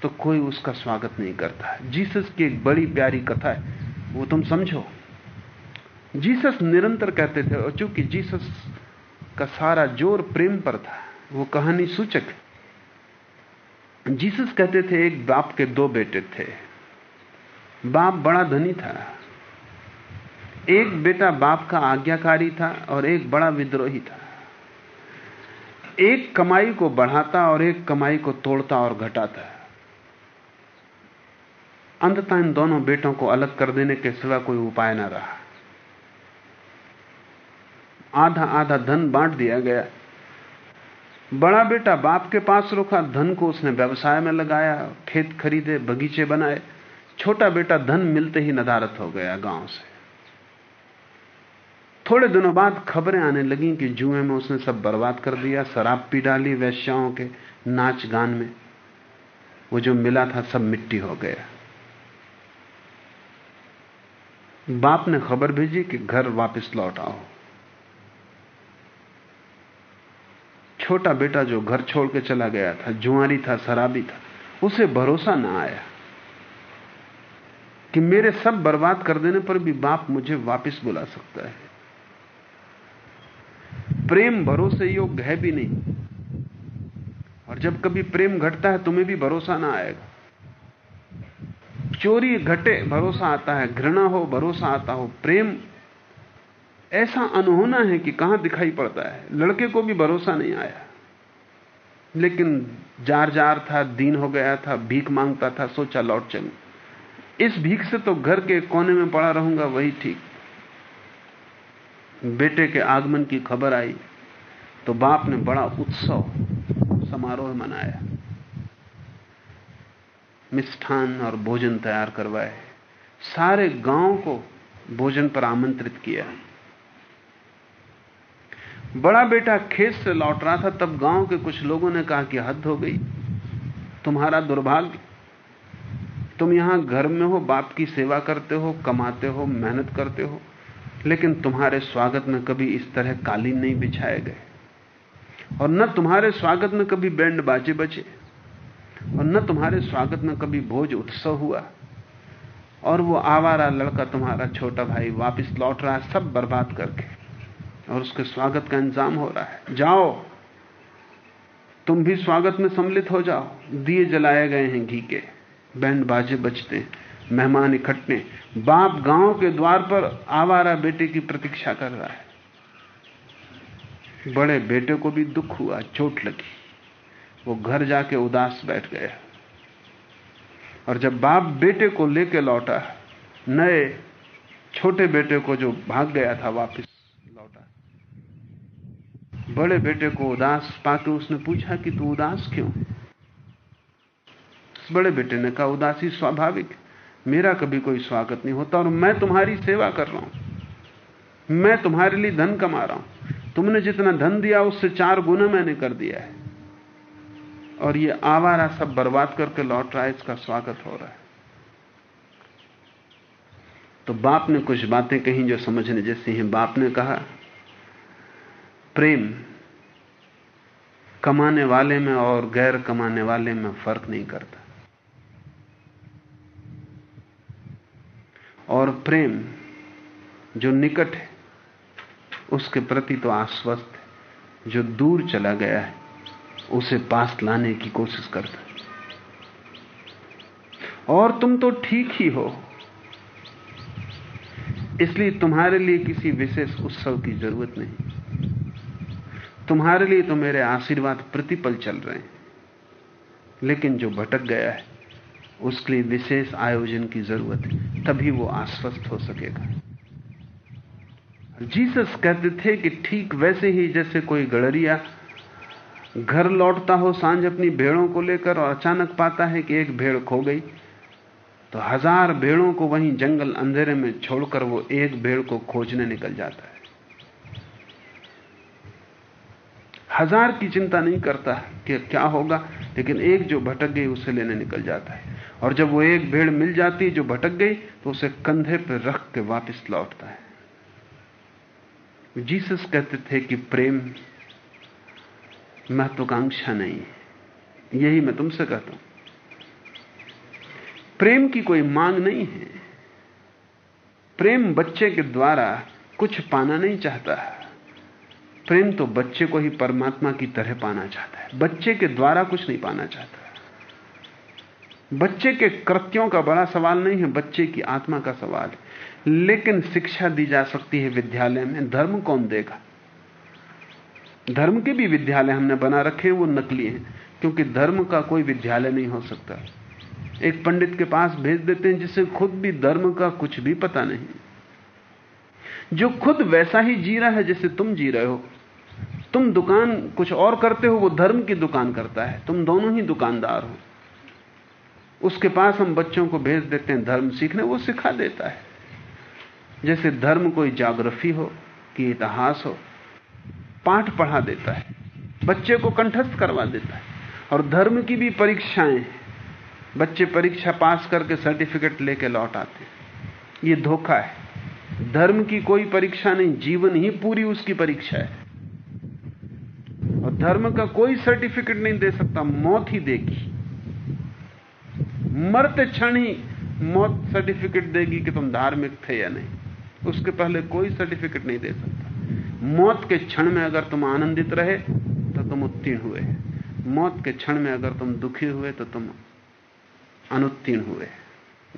तो कोई उसका स्वागत नहीं करता जीसस की एक बड़ी प्यारी कथा है, वो तुम समझो। जीसस निरंतर कहते थे, और चूँकि जीसस का सारा ज़ोर प्रेम पर था, वो कहानी सूचक जीसस कहते थे, एक बाप के दो बेटे थे। बाप बड़ा धनी था। एक बेटा बाप का आज्ञाकारी था, और एक बड़ा विद्रोही था। एक कमाई को बढ़ाता, और एक कमाई को तोड़ता और घटाता। अंततः इन दोनों बेटों को अलग कर देने के सिवा कोई उपाय ना रहा। आधा आधा धन बांट दिया गया। बड़ा बेटा बाप के पास रुका, धन को उसने व्यवसाय में लगाया, खेत खरीदे, बगीचे बनाए। छोटा बेटा धन मिलते ही नदारत हो गया गाँव से। थोड़े दिनों बाद खबरें आने लगी कि जुए में उसने सब बर्बाद कर दिया, शराब पी डाली, वैश्याओं के नाच गान में। वो जो मिला था सब मिट्टी हो गया। बाप ने खबर भेजी कि घर वापस लौट आओ। छोटा बेटा जो घर छोड़ के चला गया था, जुआरी था, शराबी था, उसे भरोसा ना आया कि मेरे सब बर्बाद कर देने पर भी बाप मुझे वापस बुला सकता है। प्रेम भरोसे योग्य है भी नहीं। और जब कभी प्रेम घटता है, तुम्हें भी भरोसा ना आएगा। चोरी, घटे, भरोसा आता है, घृणा हो, भरोसा आता हो, प्रेम, ऐसा अनहोना है कि कहाँ दिखाई पड़ता है। लड़के को भी भरोसा नहीं आया। लेकिन जार जार था, दीन हो गया था, भीख माँगता था, सोचा लौट चलू। इस भीख से तो घर के कोने में पड़ा रहूँगा, वही ठीक। बेटे के आगमन की खबर आई तो बाप ने बड़ा उत्सव समारोह मनाया। मिष्ठान और भोजन तैयार करवाए। सारे गाँव को भोजन पर आमंत्रित किया। बड़ा बेटा खेत से लौट रहा था, तब गाँव के कुछ लोगों ने कहा कि हद हो गई। तुम्हारा दुर्भाग्य। तुम यहाँ घर में हो, बाप की सेवा करते हो, कमाते हो, मेहनत करते हो, लेकिन तुम्हारे स्वागत में कभी इस तरह कालीन नहीं बिछाए गए। और न तुम्हारे स्वागत में कभी बैंड बाजे बचे और न तुम्हारे स्वागत में कभी भोज उत्सव हुआ। और वो आवारा लड़का तुम्हारा छोटा भाई वापस लौट रहा है, सब बर्बाद करके। और उसके स्वागत का इंतज़ाम हो रहा है। जाओ, तुम भी स्वागत में सम्मिलित हो जाओ। दिए जलाए गए हैं घी के। बैंड बाजे बजते मेहमान इकट्ठे बाप गाँव के द्वार पर आवारा बेटे की प्रतीक्षा कर रहा है। बड़े बेटे को भी दुख हुआ, चोट लगी। वो घर जाके उदास बैठ गया। और जब बाप बेटे को लेके लौटा, नए, छोटे बेटे को जो भाग गया था वापस लौटा। बड़े बेटे को उदास पाके उसने पूछा कि तू उदास क्यों? बड़े बेटे ने कहा, उदासी स्वाभाविक। मेरा कभी कोई स्वागत नहीं होता और मैं तुम्हारी सेवा कर रहा हूँ। मैं तुम्हारे लिए धन कमा रहा हूँ। तुमने जितना धन दिया, उससे चार गुना मैंने कर दिया है। और ये आवारा सब बर्बाद करके लौट रहा है, इसका स्वागत हो रहा है। तो बाप ने कुछ बातें कही जो समझने जैसी हैं। बाप ने कहा, प्रेम कमाने वाले में और गैर कमाने वाले में फ़र्क नहीं करता। और प्रेम जो निकट है, उसके प्रति तो आश्वस्त है, जो दूर चला गया है। उसे पास लाने की कोशिश करता और तुम तो ठीक ही हो। इसलिए तुम्हारे लिए किसी विशेष उत्सव की ज़रूरत नहीं। तुम्हारे लिए तो मेरे आशीर्वाद प्रतिपल चल रहे हैं। लेकिन जो भटक गया है, उसके लिए विशेष आयोजन की ज़रूरत है, तभी वो आश्वस्त हो सकेगा। जीसस कहते थे कि ठीक वैसे ही जैसे कोई गड़रिया घर लौटता हो साँझ अपनी भेड़ों को लेकर और अचानक पाता है कि एक भेड़ खो गई तो हज़ार भेड़ों को वहीं जंगल अंधेरे में छोड़कर वो एक भेड़ को खोजने निकल जाता है। हज़ार की चिंता नहीं करता कि क्या होगा, लेकिन एक जो भटक गई उसे लेने निकल जाता है। और जब वो एक भेड़ मिल जाती, जो भटक गई तो उसे कंधे पर रख के वापस लौटता है। जीसस कहते थे कि प्रेम महत्वाकांक्षा नहीं है। यही मैं तुमसे कहता हूँ। प्रेम की कोई मांग नहीं है। प्रेम बच्चे के द्वारा कुछ पाना नहीं चाहता है। प्रेम तो बच्चे को ही परमात्मा की तरह पाना चाहता है। बच्चे के द्वारा कुछ नहीं पाना चाहता बच्चे के कृत्यों का बड़ा सवाल नहीं है, बच्चे की आत्मा का सवाल है। लेकिन शिक्षा दी जा सकती है विद्यालय में। धर्म कौन देगा? धर्म के भी विद्यालय हमने बना रखे हैं, वो नकली हैं, क्योंकि धर्म का कोई विद्यालय नहीं हो सकता। एक पंडित के पास भेज देते हैं, जिसे खुद भी धर्म का कुछ भी पता नहीं। जो खुद वैसा ही जी रहा है, जैसे तुम जी रहे हो। तुम दुकान कुछ और करते हो, वो धर्म की दुकान करता है। तुम दोनों ही दुकानदार हो। उसके पास हम बच्चों को भेज देते हैं, धर्म सीखने, वो सिखा देता है। जैसे धर्म कोई जाग्रफी हो, कि इतिहास हो पाठ पढ़ा देता है, बच्चे को कंठस्थ करवा देता है, और धर्म की भी परीक्षाएँ बच्चे परीक्षा पास करके सर्टिफिकेट लेके लौट आते हैं। ये धोखा है। धर्म की कोई परीक्षा नहीं, जीवन ही पूरी उसकी परीक्षा है। और धर्म का कोई सर्टिफिकेट नहीं दे सकता, मौत ही देगी। मरते क्षण ही मौत सर्टिफिकेट देगी कि तुम धार्मिक थे या नहीं। उसके पहले कोई सर्टिफिकेट नहीं दे सकता। मौत के क्षण में अगर तुम आनंदित रहे तो तुम उत्तीर्ण हुए। मौत के क्षण में अगर तुम दुखी हुए तो तुम अनुत्तीर्ण हुए।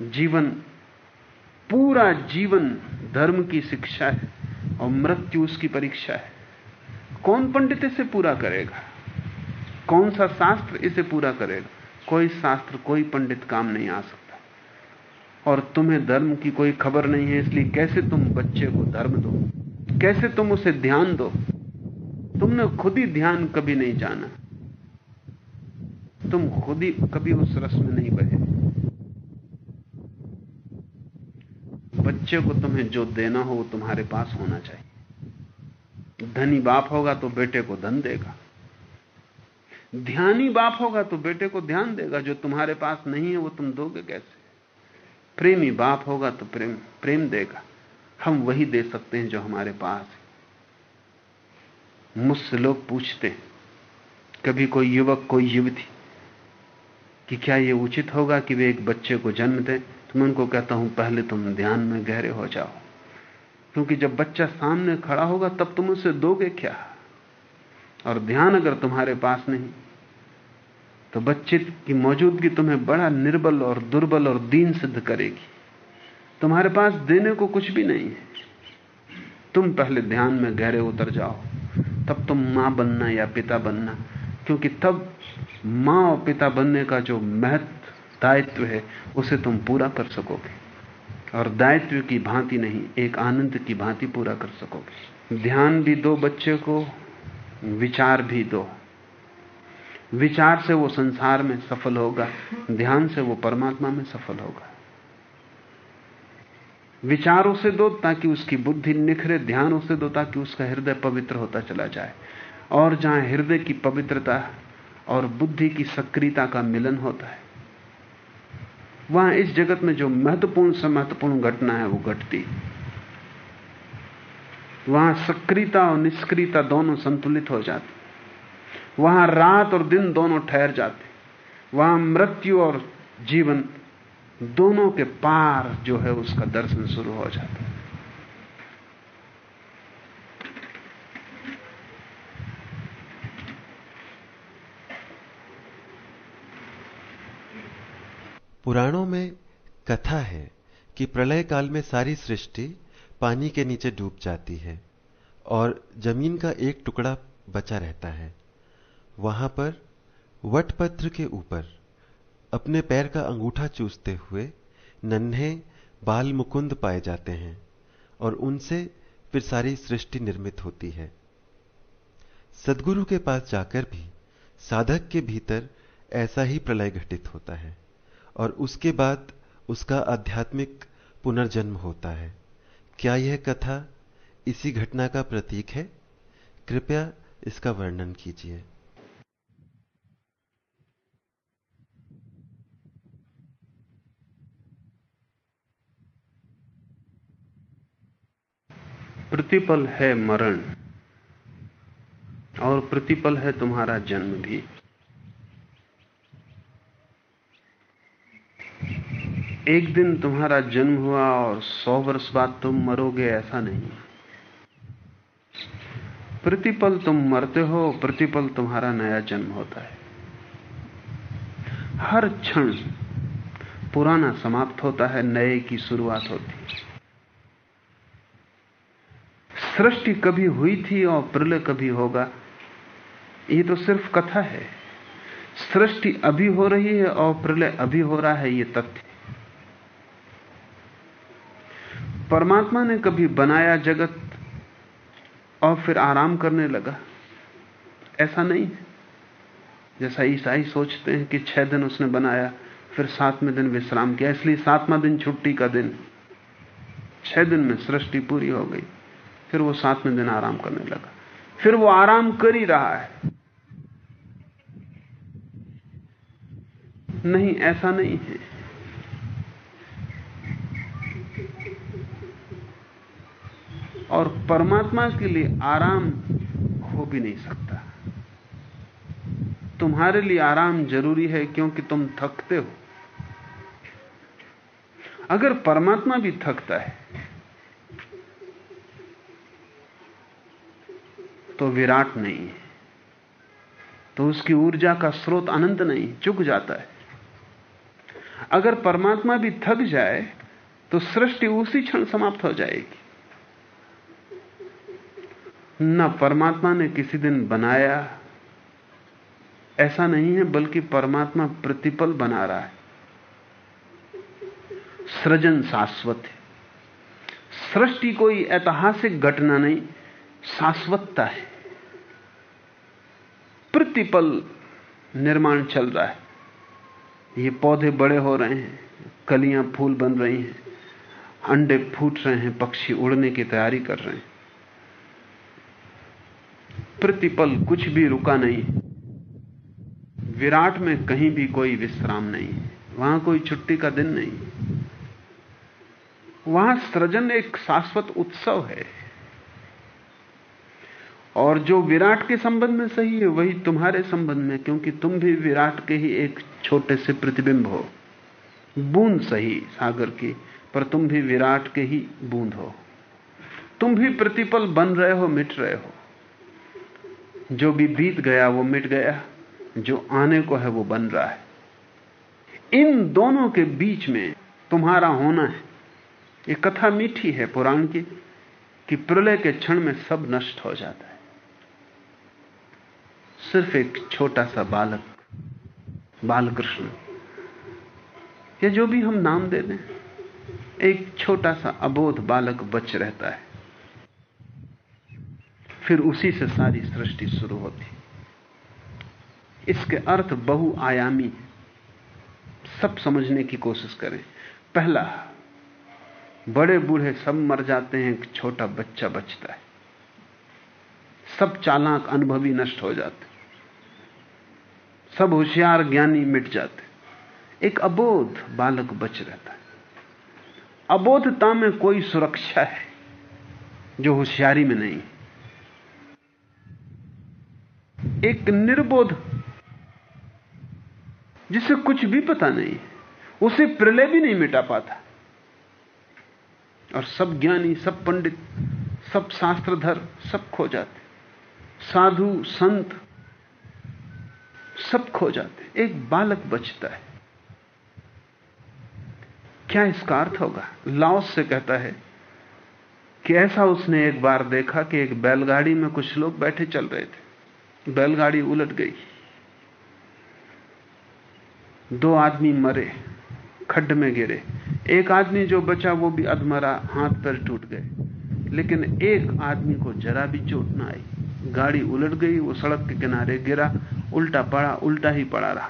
जीवन, पूरा जीवन धर्म की शिक्षा है और मृत्यु उसकी परीक्षा है। कौन पंडित इसे पूरा करेगा? कौन सा शास्त्र इसे पूरा करेगा? कोई शास्त्र, कोई पंडित काम नहीं आ सकता। और तुम्हें धर्म की कोई खबर नहीं है, इसलिए कैसे तुम बच्चे को धर्म दो? कैसे तुम उसे ध्यान दो? तुमने खुद ही ध्यान कभी नहीं जाना। तुम खुद ही कभी उस रस में नहीं बहे। बच्चे को तुम्हें जो देना हो वो तुम्हारे पास होना चाहिए। धनी बाप होगा तो बेटे को धन देगा। ध्यानी बाप होगा तो बेटे को ध्यान देगा। जो तुम्हारे पास नहीं है वो तुम दोगे कैसे? प्रेमी बाप होगा तो प्रेम प्रेम देगा। हम वही दे सकते हैं जो हमारे पास है। मुझसे लोग पूछते हैं। कभी कोई युवक, कोई युवती कि क्या यह उचित होगा कि वे एक बच्चे को जन्म दें? तो मैं उनको कहता हूँ, पहले तुम ध्यान में गहरे हो जाओ। क्योंकि जब बच्चा सामने खड़ा होगा, तब तुम उसे दोगे क्या? और ध्यान अगर तुम्हारे पास नहीं तो बच्चे की मौजूदगी तुम्हें बड़ा निर्बल और दुर्बल और दीन सिद्ध करेगी। तुम्हारे पास देने को कुछ भी नहीं है। तुम पहले ध्यान में गहरे उतर जाओ, तब तुम माँ बनना या पिता बनना, क्योंकि तब माँ और पिता बनने का जो महत्व दायित्व है, उसे तुम पूरा कर सकोगे। और दायित्व की भांति नहीं, एक आनंद की भांति पूरा कर सकोगे। ध्यान भी दो बच्चे को, विचार भी दो। विचार से वो संसार में सफल होगा, ध्यान से वो परमात्मा में सफल होगा। विचारों से दो, ताकि उसकी बुद्धि निखरे, ध्यानों से दो, ताकि उसका हृदय पवित्र होता चला जाए। और जहाँ हृदय की पवित्रता और बुद्धि की सक्रियता का मिलन होता है, वहाँ इस जगत में जो महत्वपूर्ण से महत्वपूर्ण घटना है, वो घटती। वहाँ सक्रियता और निष्क्रियता दोनों संतुलित हो जाती। वहाँ रात और दिन दोनों ठहर जाते। वहाँ मृत्यु और जीवन दोनों के पार जो है उसका दर्शन शुरू हो जाता है। पुराणों में कथा है कि प्रलय काल में सारी सृष्टि पानी के नीचे डूब जाती है और ज़मीन का एक टुकड़ा बचा रहता है। वहाँ पर वटपत्र के ऊपर अपने पैर का अंगूठा चूसते हुए नन्हे बाल मुकुंद पाए जाते हैं और उनसे फिर सारी सृष्टि निर्मित होती है। सदगुरु के पास जाकर भी साधक के भीतर ऐसा ही प्रलय घटित होता है और उसके बाद उसका आध्यात्मिक पुनर्जन्म होता है। क्या यह कथा इसी घटना का प्रतीक है? कृपया इसका वर्णन कीजिए। प्रतिपल है मरण और प्रतिपल है तुम्हारा जन्म भी। एक दिन तुम्हारा जन्म हुआ और सौ वर्ष बाद तुम मरोगे, ऐसा नहीं। प्रतिपल तुम मरते हो, प्रतिपल तुम्हारा नया जन्म होता है। हर क्षण पुराना समाप्त होता है, नए की शुरुआत होती है। सृष्टि कभी हुई थी और प्रलय कभी होगा, ये तो सिर्फ़ कथा है। सृष्टि अभी हो रही है और प्रलय अभी हो रहा है, ये तथ्य परमात्मा ने कभी बनाया जगत और फिर आराम करने लगा। ऐसा नहीं है। जैसा ईसाई सोचते हैं कि छह दिन उसने बनाया, फिर सातवें दिन विश्राम किया, इसलिए सातवां दिन छुट्टी का दिन। छह दिन में सृष्टि पूरी हो गई। फिर वो सातवें दिन आराम करने लगा। फिर वो आराम कर ही रहा है। नहीं, ऐसा नहीं है। और परमात्मा के लिए आराम हो भी नहीं सकता। तुम्हारे लिए आराम ज़रूरी है क्योंकि तुम थकते हो। अगर परमात्मा भी थकता है तो विराट नहीं है। तो उसकी ऊर्जा का स्रोत अनंत नहीं, चुक जाता है। अगर परमात्मा भी थक जाए तो सृष्टि उसी क्षण समाप्त हो जाएगी। न परमात्मा ने किसी दिन बनाया, ऐसा नहीं है बल्कि परमात्मा प्रतिपल बना रहा है। सृजन शाश्वत है। सृष्टि कोई ऐतिहासिक घटना नहीं शाश्वतता है। प्रतिपल निर्माण चल रहा है। ये पौधे बड़े हो रहे हैं, कलियाँ फूल बन रही हैं, अंडे फूट रहे हैं, पक्षी उड़ने की तैयारी कर रहे हैं। प्रतिपल कुछ भी रुका नहीं। विराट में कहीं भी कोई विश्राम नहीं है। वहाँ कोई छुट्टी का दिन नहीं। वहाँ सृजन एक शाश्वत उत्सव है। और जो विराट के संबंध में सही है, वही तुम्हारे संबंध में, क्योंकि तुम भी विराट के ही एक छोटे से प्रतिबिंब हो। बूंद सही सागर की, पर तुम भी विराट के ही बूंद हो। तुम भी प्रतिपल बन रहे हो, मिट रहे हो। जो भी बीत गया, वो मिट गया। जो आने को है, वो बन रहा है। इन दोनों के बीच में तुम्हारा होना है। ये कथा मीठी है पुराण की, कि प्रलय के क्षण में सब नष्ट हो जाता है। सिर्फ़ एक छोटा सा बालक, बालकृष्ण। या जो भी हम नाम दे दें, एक छोटा सा अबोध बालक बच रहता है। फिर उसी से सारी सृष्टि शुरू होती। इसके अर्थ बहुआयामी सब समझने की कोशिश करें। पहला, बड़े बूढ़े सब मर जाते हैं, एक छोटा बच्चा बचता है। सब चालाक अनुभवी नष्ट हो जाते सब होशियार ज्ञानी मिट जाते। एक अबोध बालक बच रहता है। अबोधता में कोई सुरक्षा है, जो होशियारी में नहीं। एक निर्बोध, जिसे कुछ भी पता नहीं, उसे प्रलय भी नहीं मिटा पाता। और सब ज्ञानी, सब पंडित, सब शास्त्रधर, सब खो जाते। साधु, संत सब खो जाते एक बालक बचता है। क्या इसका अर्थ होगा? लाओस से कहता है कि ऐसा उसने एक बार देखा कि एक बैलगाड़ी में कुछ लोग बैठे चल रहे थे। बैलगाड़ी उलट गई। दो आदमी मरे, खड्ड में गिरे। एक आदमी जो बचा, वो भी अधमरा हाथ पर टूट गए। लेकिन एक आदमी को जरा भी चोट ना आई। गाड़ी उलट गई, वो सड़क के किनारे गिरा, उल्टा पड़ा, उल्टा ही पड़ा रहा।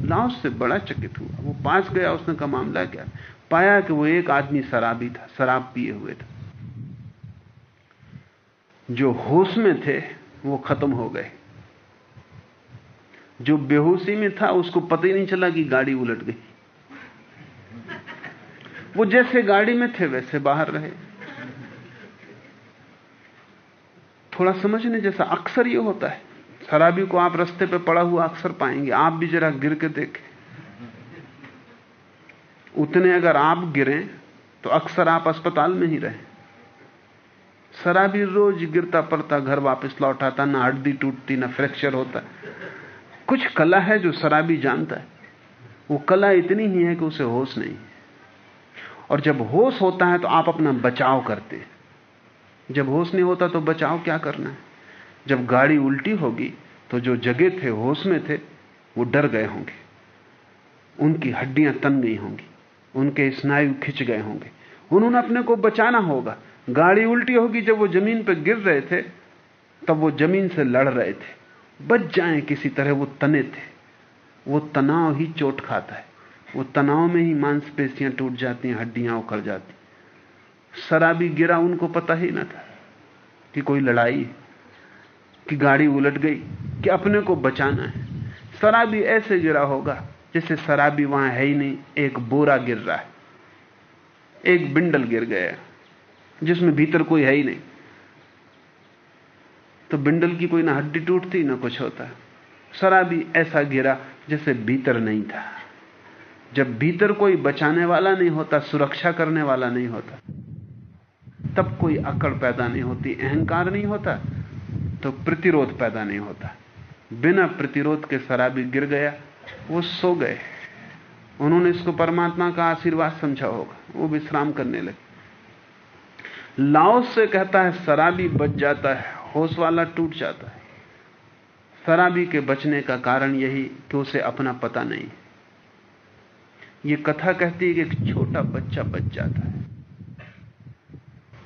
लाओस से बड़ा चकित हुआ। वो पास गया, उसने कहा, मामला क्या? पाया कि वो एक आदमी शराबी था, शराब पिए हुए था। जो होश में थे, वो खत्म हो गए। जो बेहोशी में था, उसको पता ही नहीं चला कि गाड़ी उलट गई। वो जैसे गाड़ी में थे, वैसे बाहर रहे। थोड़ा समझने जैसा अक्सर ये होता है। शराबी को आप रास्ते पे पड़ा हुआ अक्सर पाएँगे। आप भी जरा गिर के देखें। उतने अगर आप गिरे तो अक्सर आप अस्पताल में ही रहे। शराबी रोज गिरता पड़ता घर वापस लौट आता, ना हड्डी टूटती, ना फ्रैक्चर होता। कुछ कला है जो शराबी जानता है। वो कला इतनी ही है कि उसे होश नहीं। और जब होश होता है तो आप अपना बचाव करते हैं। जब होश नहीं होता तो बचाव क्या करना है? जब गाड़ी उल्टी होगी तो जो जगह थे, होश में थे, वो डर गए होंगे। उनकी हड्डियाँ तन गई होंगी, उनके स्नायु खिंच गए होंगे। उन्होंने अपने को बचाना होगा। गाड़ी उल्टी होगी, जब वो ज़मीन पर गिर रहे थे, तब वो ज़मीन से लड़ रहे थे। बच जाएँ किसी तरह, वो तने थे। वो तनाव ही चोट खाता है। वो तनाव में ही मांसपेशियाँ टूट जाती हैं, हड्डियाँ उखड़ जाती शराबी गिरा, उनको पता ही ना था कि कोई लड़ाई कि गाड़ी उलट गई, कि अपने को बचाना है। शराबी ऐसे गिरा होगा जैसे शराबी वहाँ है ही नहीं, एक बोरा गिर रहा है, एक बिंडल गिर गया, जिसमें भीतर कोई है ही नहीं। तो बिंडल की कोई ना हड्डी टूटती, ना कुछ होता। शराबी ऐसा गिरा जैसे भीतर नहीं था। जब भीतर कोई बचाने वाला नहीं होता, सुरक्षा करने वाला नहीं होता। तब कोई अकड़ पैदा नहीं होती, अहंकार नहीं होता तो प्रतिरोध पैदा नहीं होता। बिना प्रतिरोध के शराबी गिर गया, वो सो गए। उन्होंने इसको परमात्मा का आशीर्वाद समझा होगा, वो विश्राम करने लगे। लाओस से कहता है, शराबी बच जाता है, होश वाला टूट जाता है। शराबी के बचने का कारण यही कि उसे अपना पता नहीं। ये कथा कहती है कि एक छोटा बच्चा बच जाता है।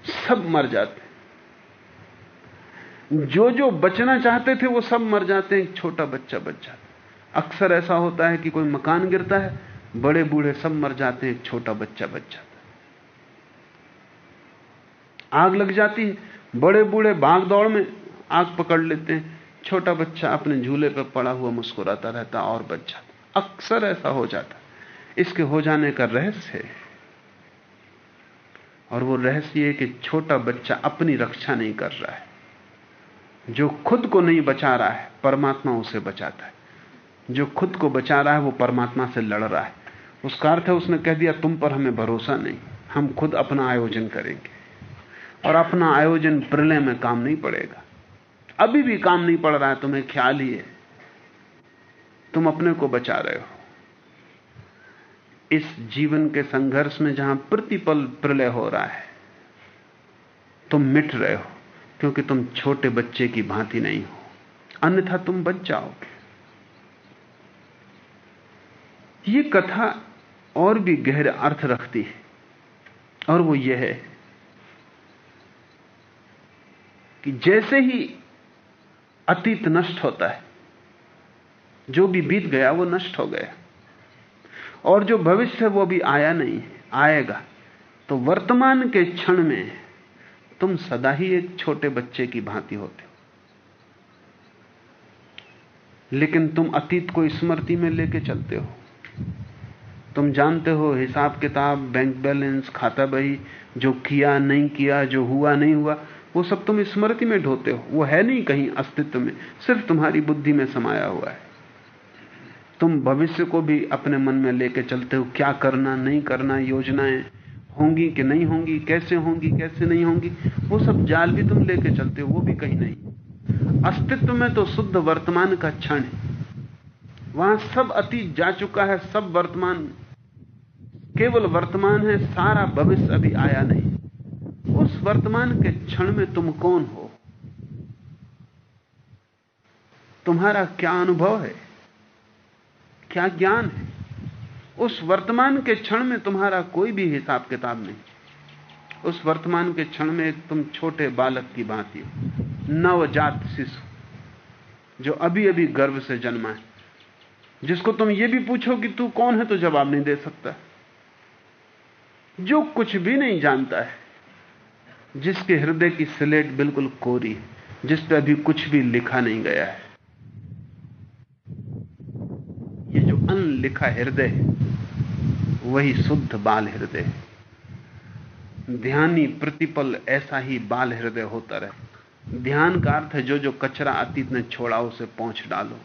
सब मर जाते जो जो बचना चाहते थे, वो सब मर जाते हैं। छोटा बच्चा बच जाता अक्सर ऐसा होता है कि कोई मकान गिरता है, बड़े बूढ़े सब मर जाते हैं छोटा बच्चा बच जाता आग लग जाती है। बड़े बूढ़े भाग दौड़ में आग पकड़ लेते हैं। छोटा बच्चा अपने झूले पर पड़ा हुआ मुस्कुराता रहता और बच जाता। अक्सर ऐसा हो जाता। इसके हो जाने का रहस्य है। और वो रहस्य है कि छोटा बच्चा अपनी रक्षा नहीं कर रहा है। जो खुद को नहीं बचा रहा है, परमात्मा उसे बचाता है। जो खुद को बचा रहा है, वो परमात्मा से लड़ रहा है। उसका अर्थ है, उसने कह दिया, तुम पर हमें भरोसा नहीं। हम खुद अपना आयोजन करेंगे। और अपना आयोजन प्रलय में काम नहीं पड़ेगा। अभी भी काम नहीं पड़ रहा है, तुम्हें ख्याल ही है। तुम अपने को बचा रहे हो। इस जीवन के संघर्ष में जहाँ प्रतिपल प्रलय हो रहा है, तुम मिट रहे हो, क्योंकि तुम छोटे बच्चे की भांति नहीं हो। अन्यथा तुम बच जाओगे। ये कथा और भी गहरे अर्थ रखती है, और वो यह है कि जैसे ही अतीत नष्ट होता है, जो भी बीत गया वो नष्ट हो गया। और जो भविष्य है वो भी आया नहीं आएगा। तो वर्तमान के क्षण में तुम सदा ही एक छोटे बच्चे की भांति होते हो। लेकिन तुम अतीत को स्मृति में लेके चलते हो। तुम जानते हो हिसाब किताब बैंक बैलेंस खाता बही, जो किया नहीं किया, जो हुआ नहीं हुआ, वो सब तुम स्मृति में ढोते हो। वो है नहीं कहीं अस्तित्व में, सिर्फ़ तुम्हारी बुद्धि में समाया हुआ है। तुम भविष्य को भी अपने मन में लेके चलते हो। क्या करना, नहीं करना, योजनाएँ होंगी कि नहीं होंगी, कैसे होंगी, कैसे नहीं होंगी, वो सब जाल भी तुम लेके चलते हो, वो भी कहीं नहीं। अस्तित्व में तो शुद्ध वर्तमान का क्षण है। वहाँ सब अतीत जा चुका है, सब वर्तमान, केवल वर्तमान है, सारा भविष्य अभी आया नहीं। उस वर्तमान के क्षण में तुम कौन हो? तुम्हारा क्या अनुभव है? क्या ज्ञान है? उस वर्तमान के क्षण में तुम्हारा कोई भी हिसाब किताब नहीं। उस वर्तमान के क्षण में तुम छोटे बालक की भांति हो नवजात शिशु, जो अभी अभी गर्भ से जन्मा है। जिसको तुम ये भी पूछो कि तू कौन है तो जवाब नहीं दे सकता। जो कुछ भी नहीं जानता है, जिसके हृदय की स्लेट बिल्कुल कोरी है, जिस पर अभी कुछ भी लिखा नहीं गया है ये अनलिखा हृदय, वही शुद्ध बाल हृदय है। ध्यानी प्रतिपल ऐसा ही बाल हृदय होता रहे। ध्यान का अर्थ है जो जो कचरा अतीत ने छोड़ा, उसे पहुँच डालो।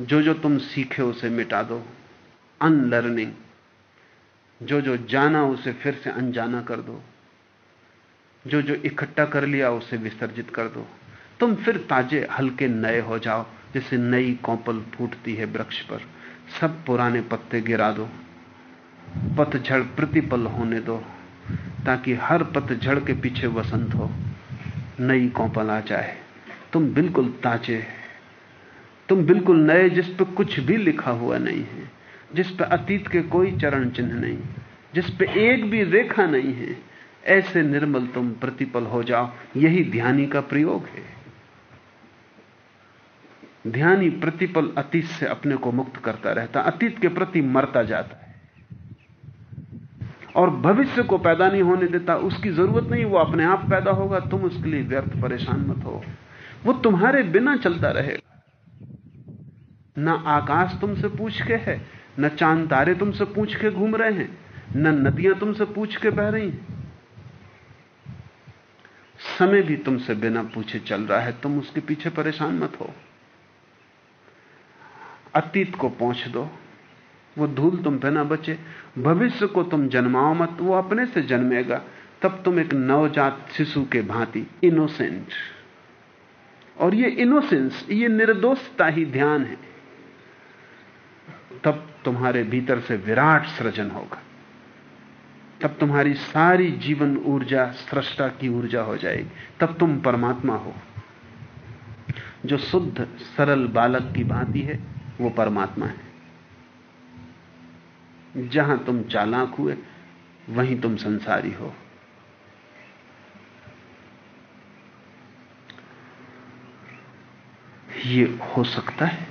जो जो तुम सीखे, उसे मिटा दो। अनलर्निंग। जो जो जाना, उसे फिर से अनजाना कर दो। जो जो इकट्ठा कर लिया, उसे विसर्जित कर दो। तुम फिर ताजे, हल्के नए हो जाओ। जैसे नई कौपल फूटती है वृक्ष पर। सब पुराने पत्ते गिरा दो। पतझड़ प्रतिपल होने दो, ताकि हर पतझड़ के पीछे वसंत हो। नई कौपल आ जाए। तुम बिल्कुल ताजे तुम बिल्कुल नए, जिस पर कुछ भी लिखा हुआ नहीं है। जिस पर अतीत के कोई चरण चिन्ह नहीं। जिस पे एक भी रेखा नहीं है। ऐसे निर्मल तुम प्रतिपल हो जाओ। यही ध्यानी का प्रयोग है। ध्यानी प्रतिपल अतीत से अपने को मुक्त करता रहता, अतीत के प्रति मरता जाता है। और भविष्य को पैदा नहीं होने देता, उसकी ज़रूरत नहीं, वो अपने आप पैदा होगा, तुम उसके लिए व्यर्थ परेशान मत हो। वो तुम्हारे बिना चलता रहेगा। न आकाश तुमसे पूछ के है, न चाँद तारे तुमसे पूछ के घूम रहे हैं, न नदियाँ तुमसे पूछ के बह रही हैं। समय भी तुमसे बिना पूछे चल रहा है, तुम उसके पीछे परेशान मत हो। अतीत को पहुँच दो। वो धूल तुम पे ना बचे। भविष्य को तुम जन्माओ मत। वो अपने से जन्मेगा। तब तुम एक नवजात शिशु के भांति इनोसेंट और ये इनोसेंस ये निर्दोषता ही ध्यान है। तब तुम्हारे भीतर से विराट सृजन होगा। तब तुम्हारी सारी जीवन ऊर्जा, सृष्टा की ऊर्जा हो जाएगी। तब तुम परमात्मा हो। जो शुद्ध, सरल बालक की भांति है। वो परमात्मा है। जहाँ तुम चालाक हुए, वहीं तुम संसारी हो। ये हो सकता है,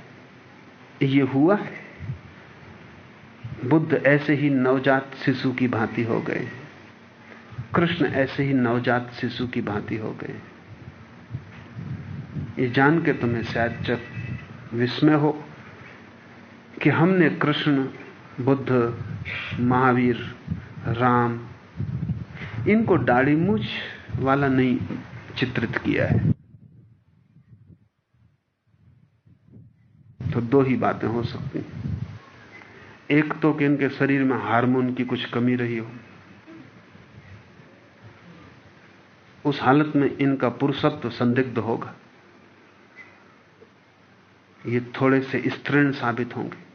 ये हुआ है। बुद्ध ऐसे ही नवजात शिशु की भांति हो गए। कृष्ण ऐसे ही नवजात शिशु की भांति हो गए। ये जान के तुम्हें शायद जब विस्मय हो। कि हमने कृष्ण, बुद्ध, महावीर, राम, इनको दाढ़ी मूछ वाला नहीं चित्रित किया है। तो दो ही बातें हो सकती एक तो कि इनके शरीर में हार्मोन की कुछ कमी रही हो। उस हालत में इनका पुरुषत्व संदिग्ध होगा। ये थोड़े से स्त्रीण साबित होंगे।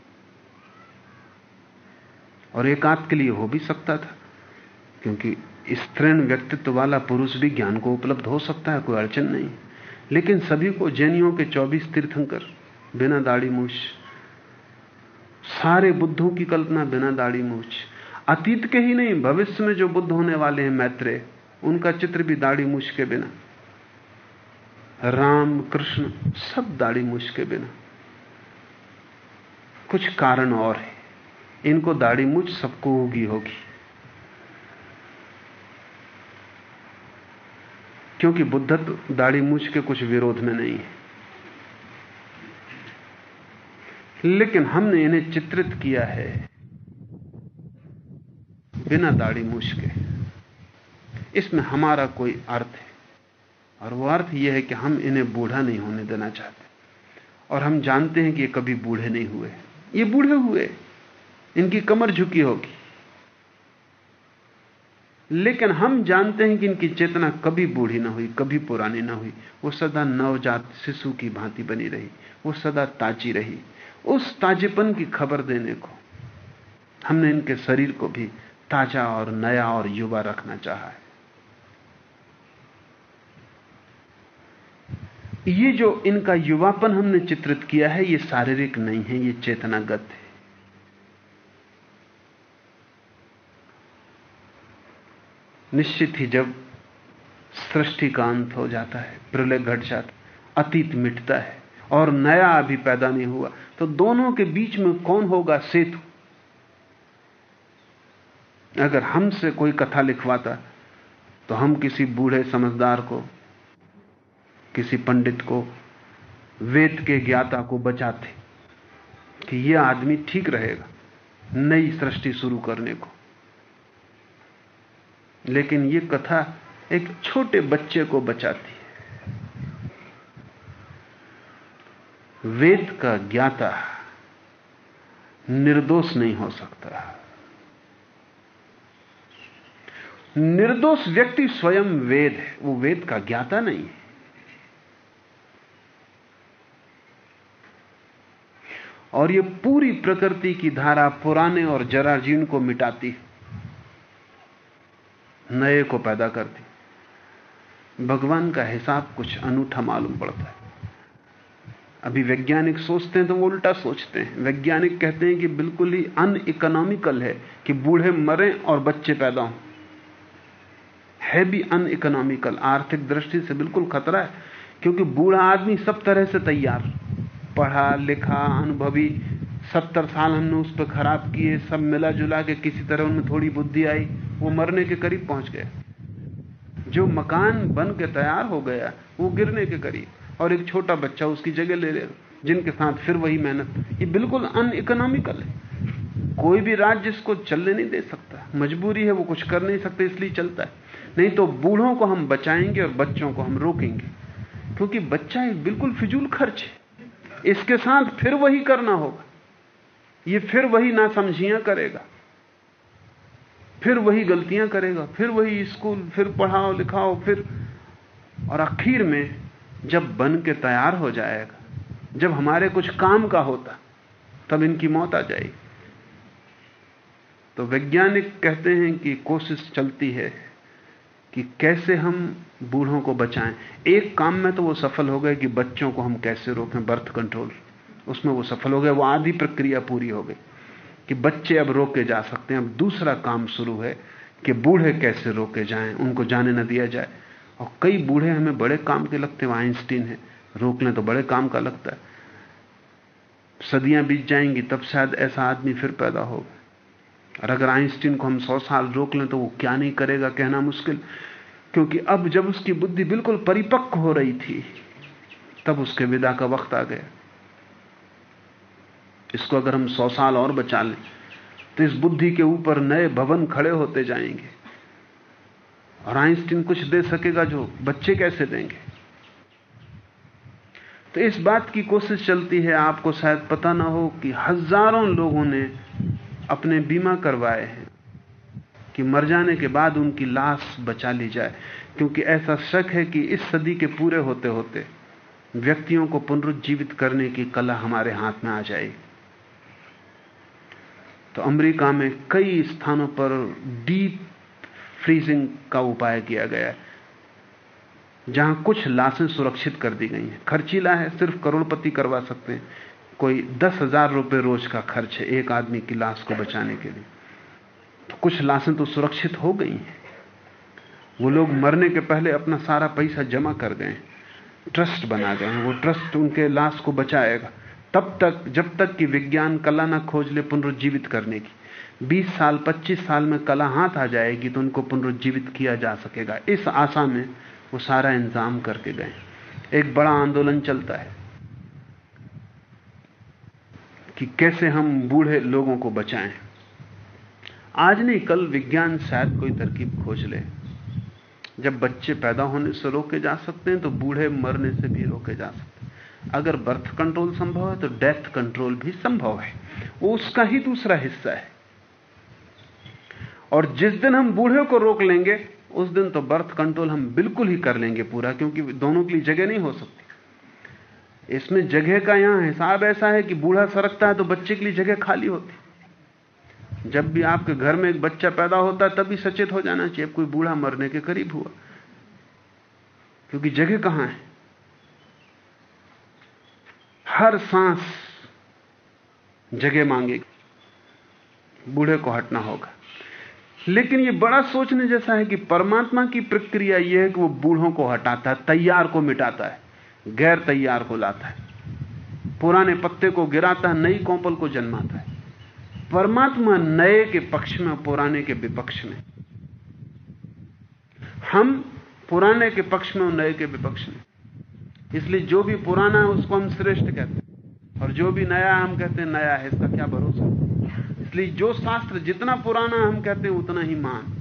और एक के लिए हो भी सकता था, क्योंकि स्त्रीण व्यक्तित्व वाला पुरुष भी ज्ञान को उपलब्ध हो सकता है, कोई अड़चन नहीं। लेकिन सभी को जैनियों के 24 तीर्थंकर, बिना दाढ़ी मूछ, सारे बुद्धों की कल्पना बिना दाढ़ी मूछ, अतीत के ही नहीं, भविष्य में जो बुद्ध होने वाले हैं मैत्रे उनका चित्र भी दाढ़ी मूछ के बिना। राम, कृष्ण, सब दाढ़ी मूछ के बिना। कुछ कारण और है। इनको दाढ़ी मूछ सबको होगी होगी। क्योंकि बुद्धत्व दाढ़ी मूछ के कुछ विरोध में नहीं है। लेकिन हमने इन्हें चित्रित किया है बिना दाढ़ी मूछ के। इसमें हमारा कोई अर्थ है। और वो अर्थ यह है कि हम इन्हें बूढ़ा नहीं होने देना चाहते। और हम जानते हैं कि ये कभी बूढ़े नहीं हुए। ये बूढ़े हुए। इनकी कमर झुकी होगी। लेकिन हम जानते हैं कि इनकी चेतना कभी बूढ़ी ना हुई, कभी पुरानी ना हुई। वो सदा नवजात शिशु की भांति बनी रही, वो सदा ताजी रही। उस ताजेपन की खबर देने को हमने इनके शरीर को भी ताज़ा और नया और युवा रखना चाहा है। ये जो इनका युवापन हमने चित्रित किया है, ये शारीरिक नहीं है, ये चेतनागत है। निश्चित ही जब सृष्टि का अंत हो जाता है, प्रलय घट जाता अतीत मिटता है और नया अभी पैदा नहीं हुआ तो दोनों के बीच में कौन होगा सेतु? अगर हमसे कोई कथा लिखवाता तो हम किसी बूढ़े समझदार को, किसी पंडित को, वेद के ज्ञाता को बचाते कि यह आदमी ठीक रहेगा नई सृष्टि शुरू करने को। लेकिन यह कथा एक छोटे बच्चे को बचाती है। वेद का ज्ञाता निर्दोष नहीं हो सकता। निर्दोष व्यक्ति स्वयं वेद है, वो वेद का ज्ञाता नहीं है। और ये पूरी प्रकृति की धारा पुराने और जराजीर्ण को मिटाती नए को पैदा करती भगवान का हिसाब कुछ अनूठा मालूम पड़ता है। अभी वैज्ञानिक सोचते हैं तो वो उल्टा सोचते हैं। वैज्ञानिक कहते हैं कि बिल्कुल ही अन इकोनॉमिकल है कि बूढ़े मरें और बच्चे पैदा हों। है भी अन इकोनॉमिकल आर्थिक दृष्टि से बिल्कुल खतरा है, क्योंकि बूढ़ा आदमी सब तरह से तैयार। पढ़ा, लिखा, अनुभवी सत्तर साल हमने उस पर खराब किए, सब मिला जुला के किसी तरह उनमें थोड़ी बुद्धि आई, वो मरने के करीब पहुँच गए। जो मकान बन के तैयार हो गया, वो गिरने के करीब। और एक छोटा बच्चा उसकी जगह ले ले जिनके साथ फिर वही मेहनत। ये बिल्कुल अन इकोनॉमिकल है। कोई भी राज्य इसको चलने नहीं दे सकता। मजबूरी है, वो कुछ कर नहीं सकते, इसलिए चलता है। नहीं तो बूढ़ों को हम बचाएँगे और बच्चों को हम रोकेंगे। क्योंकि बच्चा एक बिल्कुल फिजूल खर्च है। इसके साथ फिर वही करना होगा। ये फिर वही नासमझियाँ करेगा। फिर वही गलतियाँ करेगा। फिर वही स्कूल, फिर पढ़ाओ लिखाओ, फिर और आखिर में जब बन के तैयार हो जाएगा, जब हमारे कुछ काम का होता, तब इनकी मौत आ जाएगी। तो वैज्ञानिक कहते हैं कि कोशिश चलती है कि कैसे हम बूढ़ों को बचाएँ। एक काम में तो वो सफल हो गए कि बच्चों को हम कैसे रोकें, बर्थ कंट्रोल। उसमें वो सफल हो गए, वो आधी प्रक्रिया पूरी हो गई कि बच्चे अब रोके जा सकते हैं। अब दूसरा काम शुरू है कि बूढ़े कैसे रोके जाएँ, उनको जाने न दिया जाए। और कई बूढ़े हमें बड़े काम के लगते हैं आइंस्टीन है। रोक लें तो बड़े काम का लगता है। सदियाँ बीत जाएँगी, तब शायद ऐसा आदमी फिर पैदा होगा। और अगर आइंस्टीन को हम सौ साल रोक लें तो वो क्या नहीं करेगा, कहना मुश्किल। क्योंकि अब जब उसकी बुद्धि बिल्कुल परिपक्व हो रही थी, तब उसके विदा का वक्त आ गया। इसको अगर हम सौ साल और बचा लें तो इस बुद्धि के ऊपर नए भवन खड़े होते जाएँगे। और आइंस्टीन कुछ दे सकेगा जो बच्चे कैसे देंगे? तो इस बात की कोशिश चलती है, आपको शायद पता ना हो कि हज़ारों लोगों ने अपने बीमा करवाए हैं कि मर जाने के बाद उनकी लाश बचा ली जाए। क्योंकि ऐसा शक है कि इस सदी के पूरे होते होते व्यक्तियों को पुनरुज्जीवित करने की कला हमारे हाथ में आ जाएगी। तो अमेरिका में कई स्थानों पर डीप फ्रीजिंग का उपाय किया गया है, जहाँ कुछ लाशें सुरक्षित कर दी गई हैं। खर्चीला है, सिर्फ़ करोड़पति करवा सकते हैं। कोई दस हज़ार रुपये रोज का खर्च है एक आदमी की लाश को बचाने के लिए। तो कुछ लाशें तो सुरक्षित हो गई हैं। वो लोग मरने के पहले अपना सारा पैसा जमा कर गए ट्रस्ट बना गए हैं वो ट्रस्ट उनके लाश को बचाएगा। तब तक, जब तक कि विज्ञान कला ना खोज ले पुनरुज्जीवित करने की। 20 साल 25 साल में कला हाथ आ जाएगी तो उनको पुनरुज्जीवित किया जा सकेगा। इस आशा में वो सारा इंतज़ाम करके गए। एक बड़ा आंदोलन चलता है कि कैसे हम बूढ़े लोगों को बचाएँ। आज नहीं, कल विज्ञान शायद कोई तरकीब खोज ले। जब बच्चे पैदा होने से रोके जा सकते हैं तो बूढ़े मरने से भी रोके जा सकते हैं। अगर बर्थ कंट्रोल संभव है तो डेथ कंट्रोल भी संभव है। वो उसका ही दूसरा हिस्सा है। और जिस दिन हम बूढ़े को रोक लेंगे, उस दिन तो बर्थ कंट्रोल हम बिल्कुल ही कर लेंगे पूरा, क्योंकि दोनों के लिए जगह नहीं हो सकती। इसमें जगह का यहाँ हिसाब ऐसा है कि बूढ़ा सरकता है तो बच्चे के लिए जगह खाली होती। जब भी आपके घर में एक बच्चा पैदा होता है, तभी सचेत हो जाना चाहिए कोई बूढ़ा मरने के करीब हुआ। क्योंकि जगह कहाँ है? हर सांस जगह मांगेगी। बूढ़े को हटना होगा। लेकिन यह बड़ा सोचने जैसा है कि परमात्मा की प्रक्रिया यह है कि वो बूढ़ों को हटाता है, तैयार को मिटाता है, गैर तैयार को लाता है। पुराने पत्ते को गिराता है, नई कौपल को जन्माता है। परमात्मा नए के पक्ष में, पुराने के विपक्ष में। हम पुराने के पक्ष में और नए के विपक्ष में। इसलिए जो भी पुराना है, उसको हम श्रेष्ठ कहते हैं। और जो भी नया हम कहते हैं, नया है, इसका क्या भरोसा? इसलिए जो शास्त्र जितना पुराना हम कहते हैं, उतना ही मान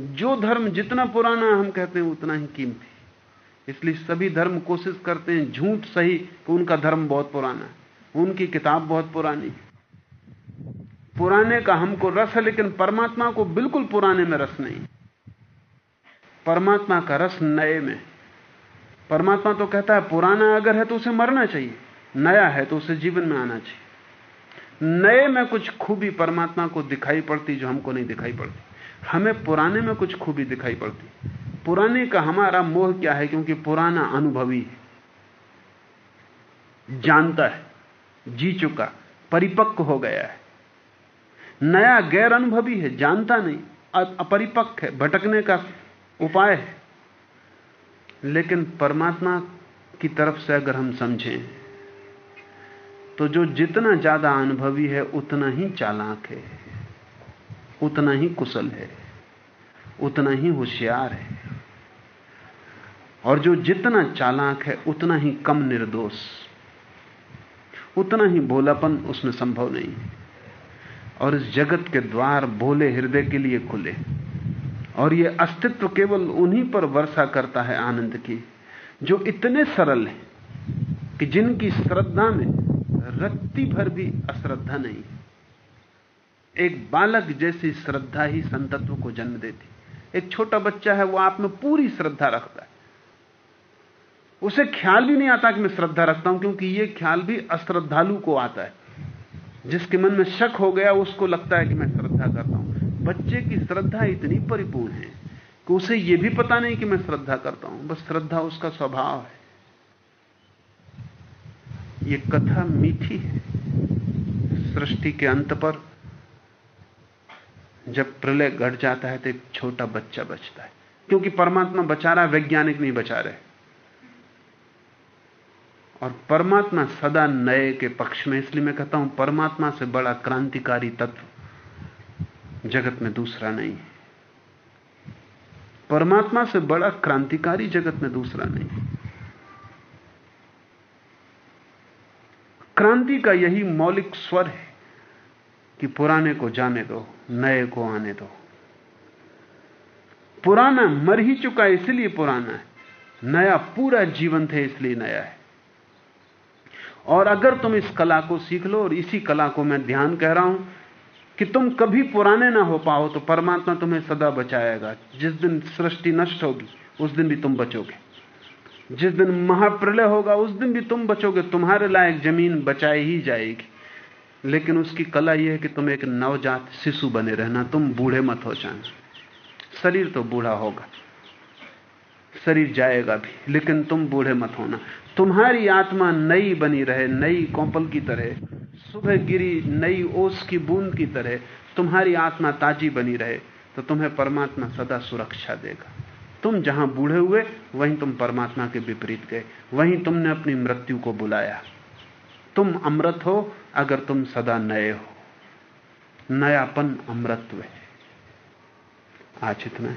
जो धर्म जितना पुराना हम कहते हैं, उतना ही कीमती इसलिए सभी धर्म कोशिश करते हैं, झूठ सही कि उनका धर्म बहुत पुराना है, उनकी किताब बहुत पुरानी है। पुराने का हमको रस है, लेकिन परमात्मा को बिल्कुल पुराने में रस नहीं परमात्मा का रस नए में परमात्मा तो कहता है, पुराना अगर है तो उसे मरना चाहिए, नया है तो उसे जीवन में आना चाहिए। नए में कुछ खूबी परमात्मा को दिखाई पड़ती जो हमको नहीं दिखाई पड़ती। हमें पुराने में कुछ खूबी दिखाई पड़ती। पुराने का हमारा मोह क्या है? क्योंकि पुराना अनुभवी है। जानता है, जी चुका, परिपक्व हो गया है। नया गैर अनुभवी है, जानता नहीं अपरिपक्व है, भटकने का उपाय है। लेकिन परमात्मा की तरफ़ से अगर हम समझें तो जो जितना ज़्यादा अनुभवी है, उतना ही चालाक है, उतना ही कुशल है, उतना ही होशियार है। और जो जितना चालाक है, उतना ही कम निर्दोष, उतना ही भोलापन उसमें संभव नहीं। है और इस जगत के द्वार भोले हृदय के लिए खुले। और ये अस्तित्व केवल उन्हीं पर वर्षा करता है आनंद की, जो इतने सरल हैं कि जिनकी श्रद्धा में रत्ती भर भी अश्रद्धा नहीं एक बालक जैसी श्रद्धा ही संतत्व को जन्म देती। एक छोटा बच्चा है, वो आप में पूरी श्रद्धा रखता है। उसे ख्याल भी नहीं आता कि मैं श्रद्धा रखता हूँ, क्योंकि यह ख्याल भी अश्रद्धालु को आता है। जिसके मन में शक हो गया, उसको लगता है कि मैं श्रद्धा करता हूँ। बच्चे की श्रद्धा इतनी परिपूर्ण है कि उसे यह भी पता नहीं कि मैं श्रद्धा करता हूँ। बस श्रद्धा उसका स्वभाव है। यह कथा मीठी है। सृष्टि के अंत पर जब प्रलय घट जाता है तो एक छोटा बच्चा बचता है। क्योंकि परमात्मा बचा रहा वैज्ञानिक नहीं बचा रहे। और परमात्मा सदा नए के पक्ष में, इसलिए मैं कहता हूँ, परमात्मा से बड़ा क्रांतिकारी तत्व जगत में दूसरा नहीं। है परमात्मा से बड़ा क्रांतिकारी जगत में दूसरा नहीं। क्रांति का यही मौलिक स्वर है कि पुराने को जाने दो, नए को आने दो। पुराना मर ही चुका है, इसलिए पुराना है। नया पूरा जीवन है, इसलिए नया है। और अगर तुम इस कला को सीख लो, और इसी कला को मैं ध्यान कह रहा हूँ कि तुम कभी पुराने ना हो पाओ तो परमात्मा तुम्हें सदा बचाएगा। जिस दिन सृष्टि नष्ट होगी, उस दिन भी तुम बचोगे। जिस दिन महाप्रलय होगा, उस दिन भी तुम बचोगे। तुम्हारे लायक ज़मीन बचाई ही जाएगी। लेकिन उसकी कला यह है कि तुम एक नवजात शिशु बने रहना। तुम बूढ़े मत हो जाना। शरीर तो बूढ़ा होगा। शरीर जाएगा भी, लेकिन तुम बूढ़े मत होना। तुम्हारी आत्मा नई बनी रहे, नई कौपल की तरह। सुबह गिरी नई ओस की बूंद की तरह तुम्हारी आत्मा ताजी बनी रहे तो तुम्हें परमात्मा सदा सुरक्षा देगा। तुम जहाँ बूढ़े हुए, वहीं तुम परमात्मा के विपरीत गए, वहीं तुमने अपनी मृत्यु को बुलाया। तुम अमृत हो, अगर तुम सदा नए हो। नयापन अमृतव है। आज इतना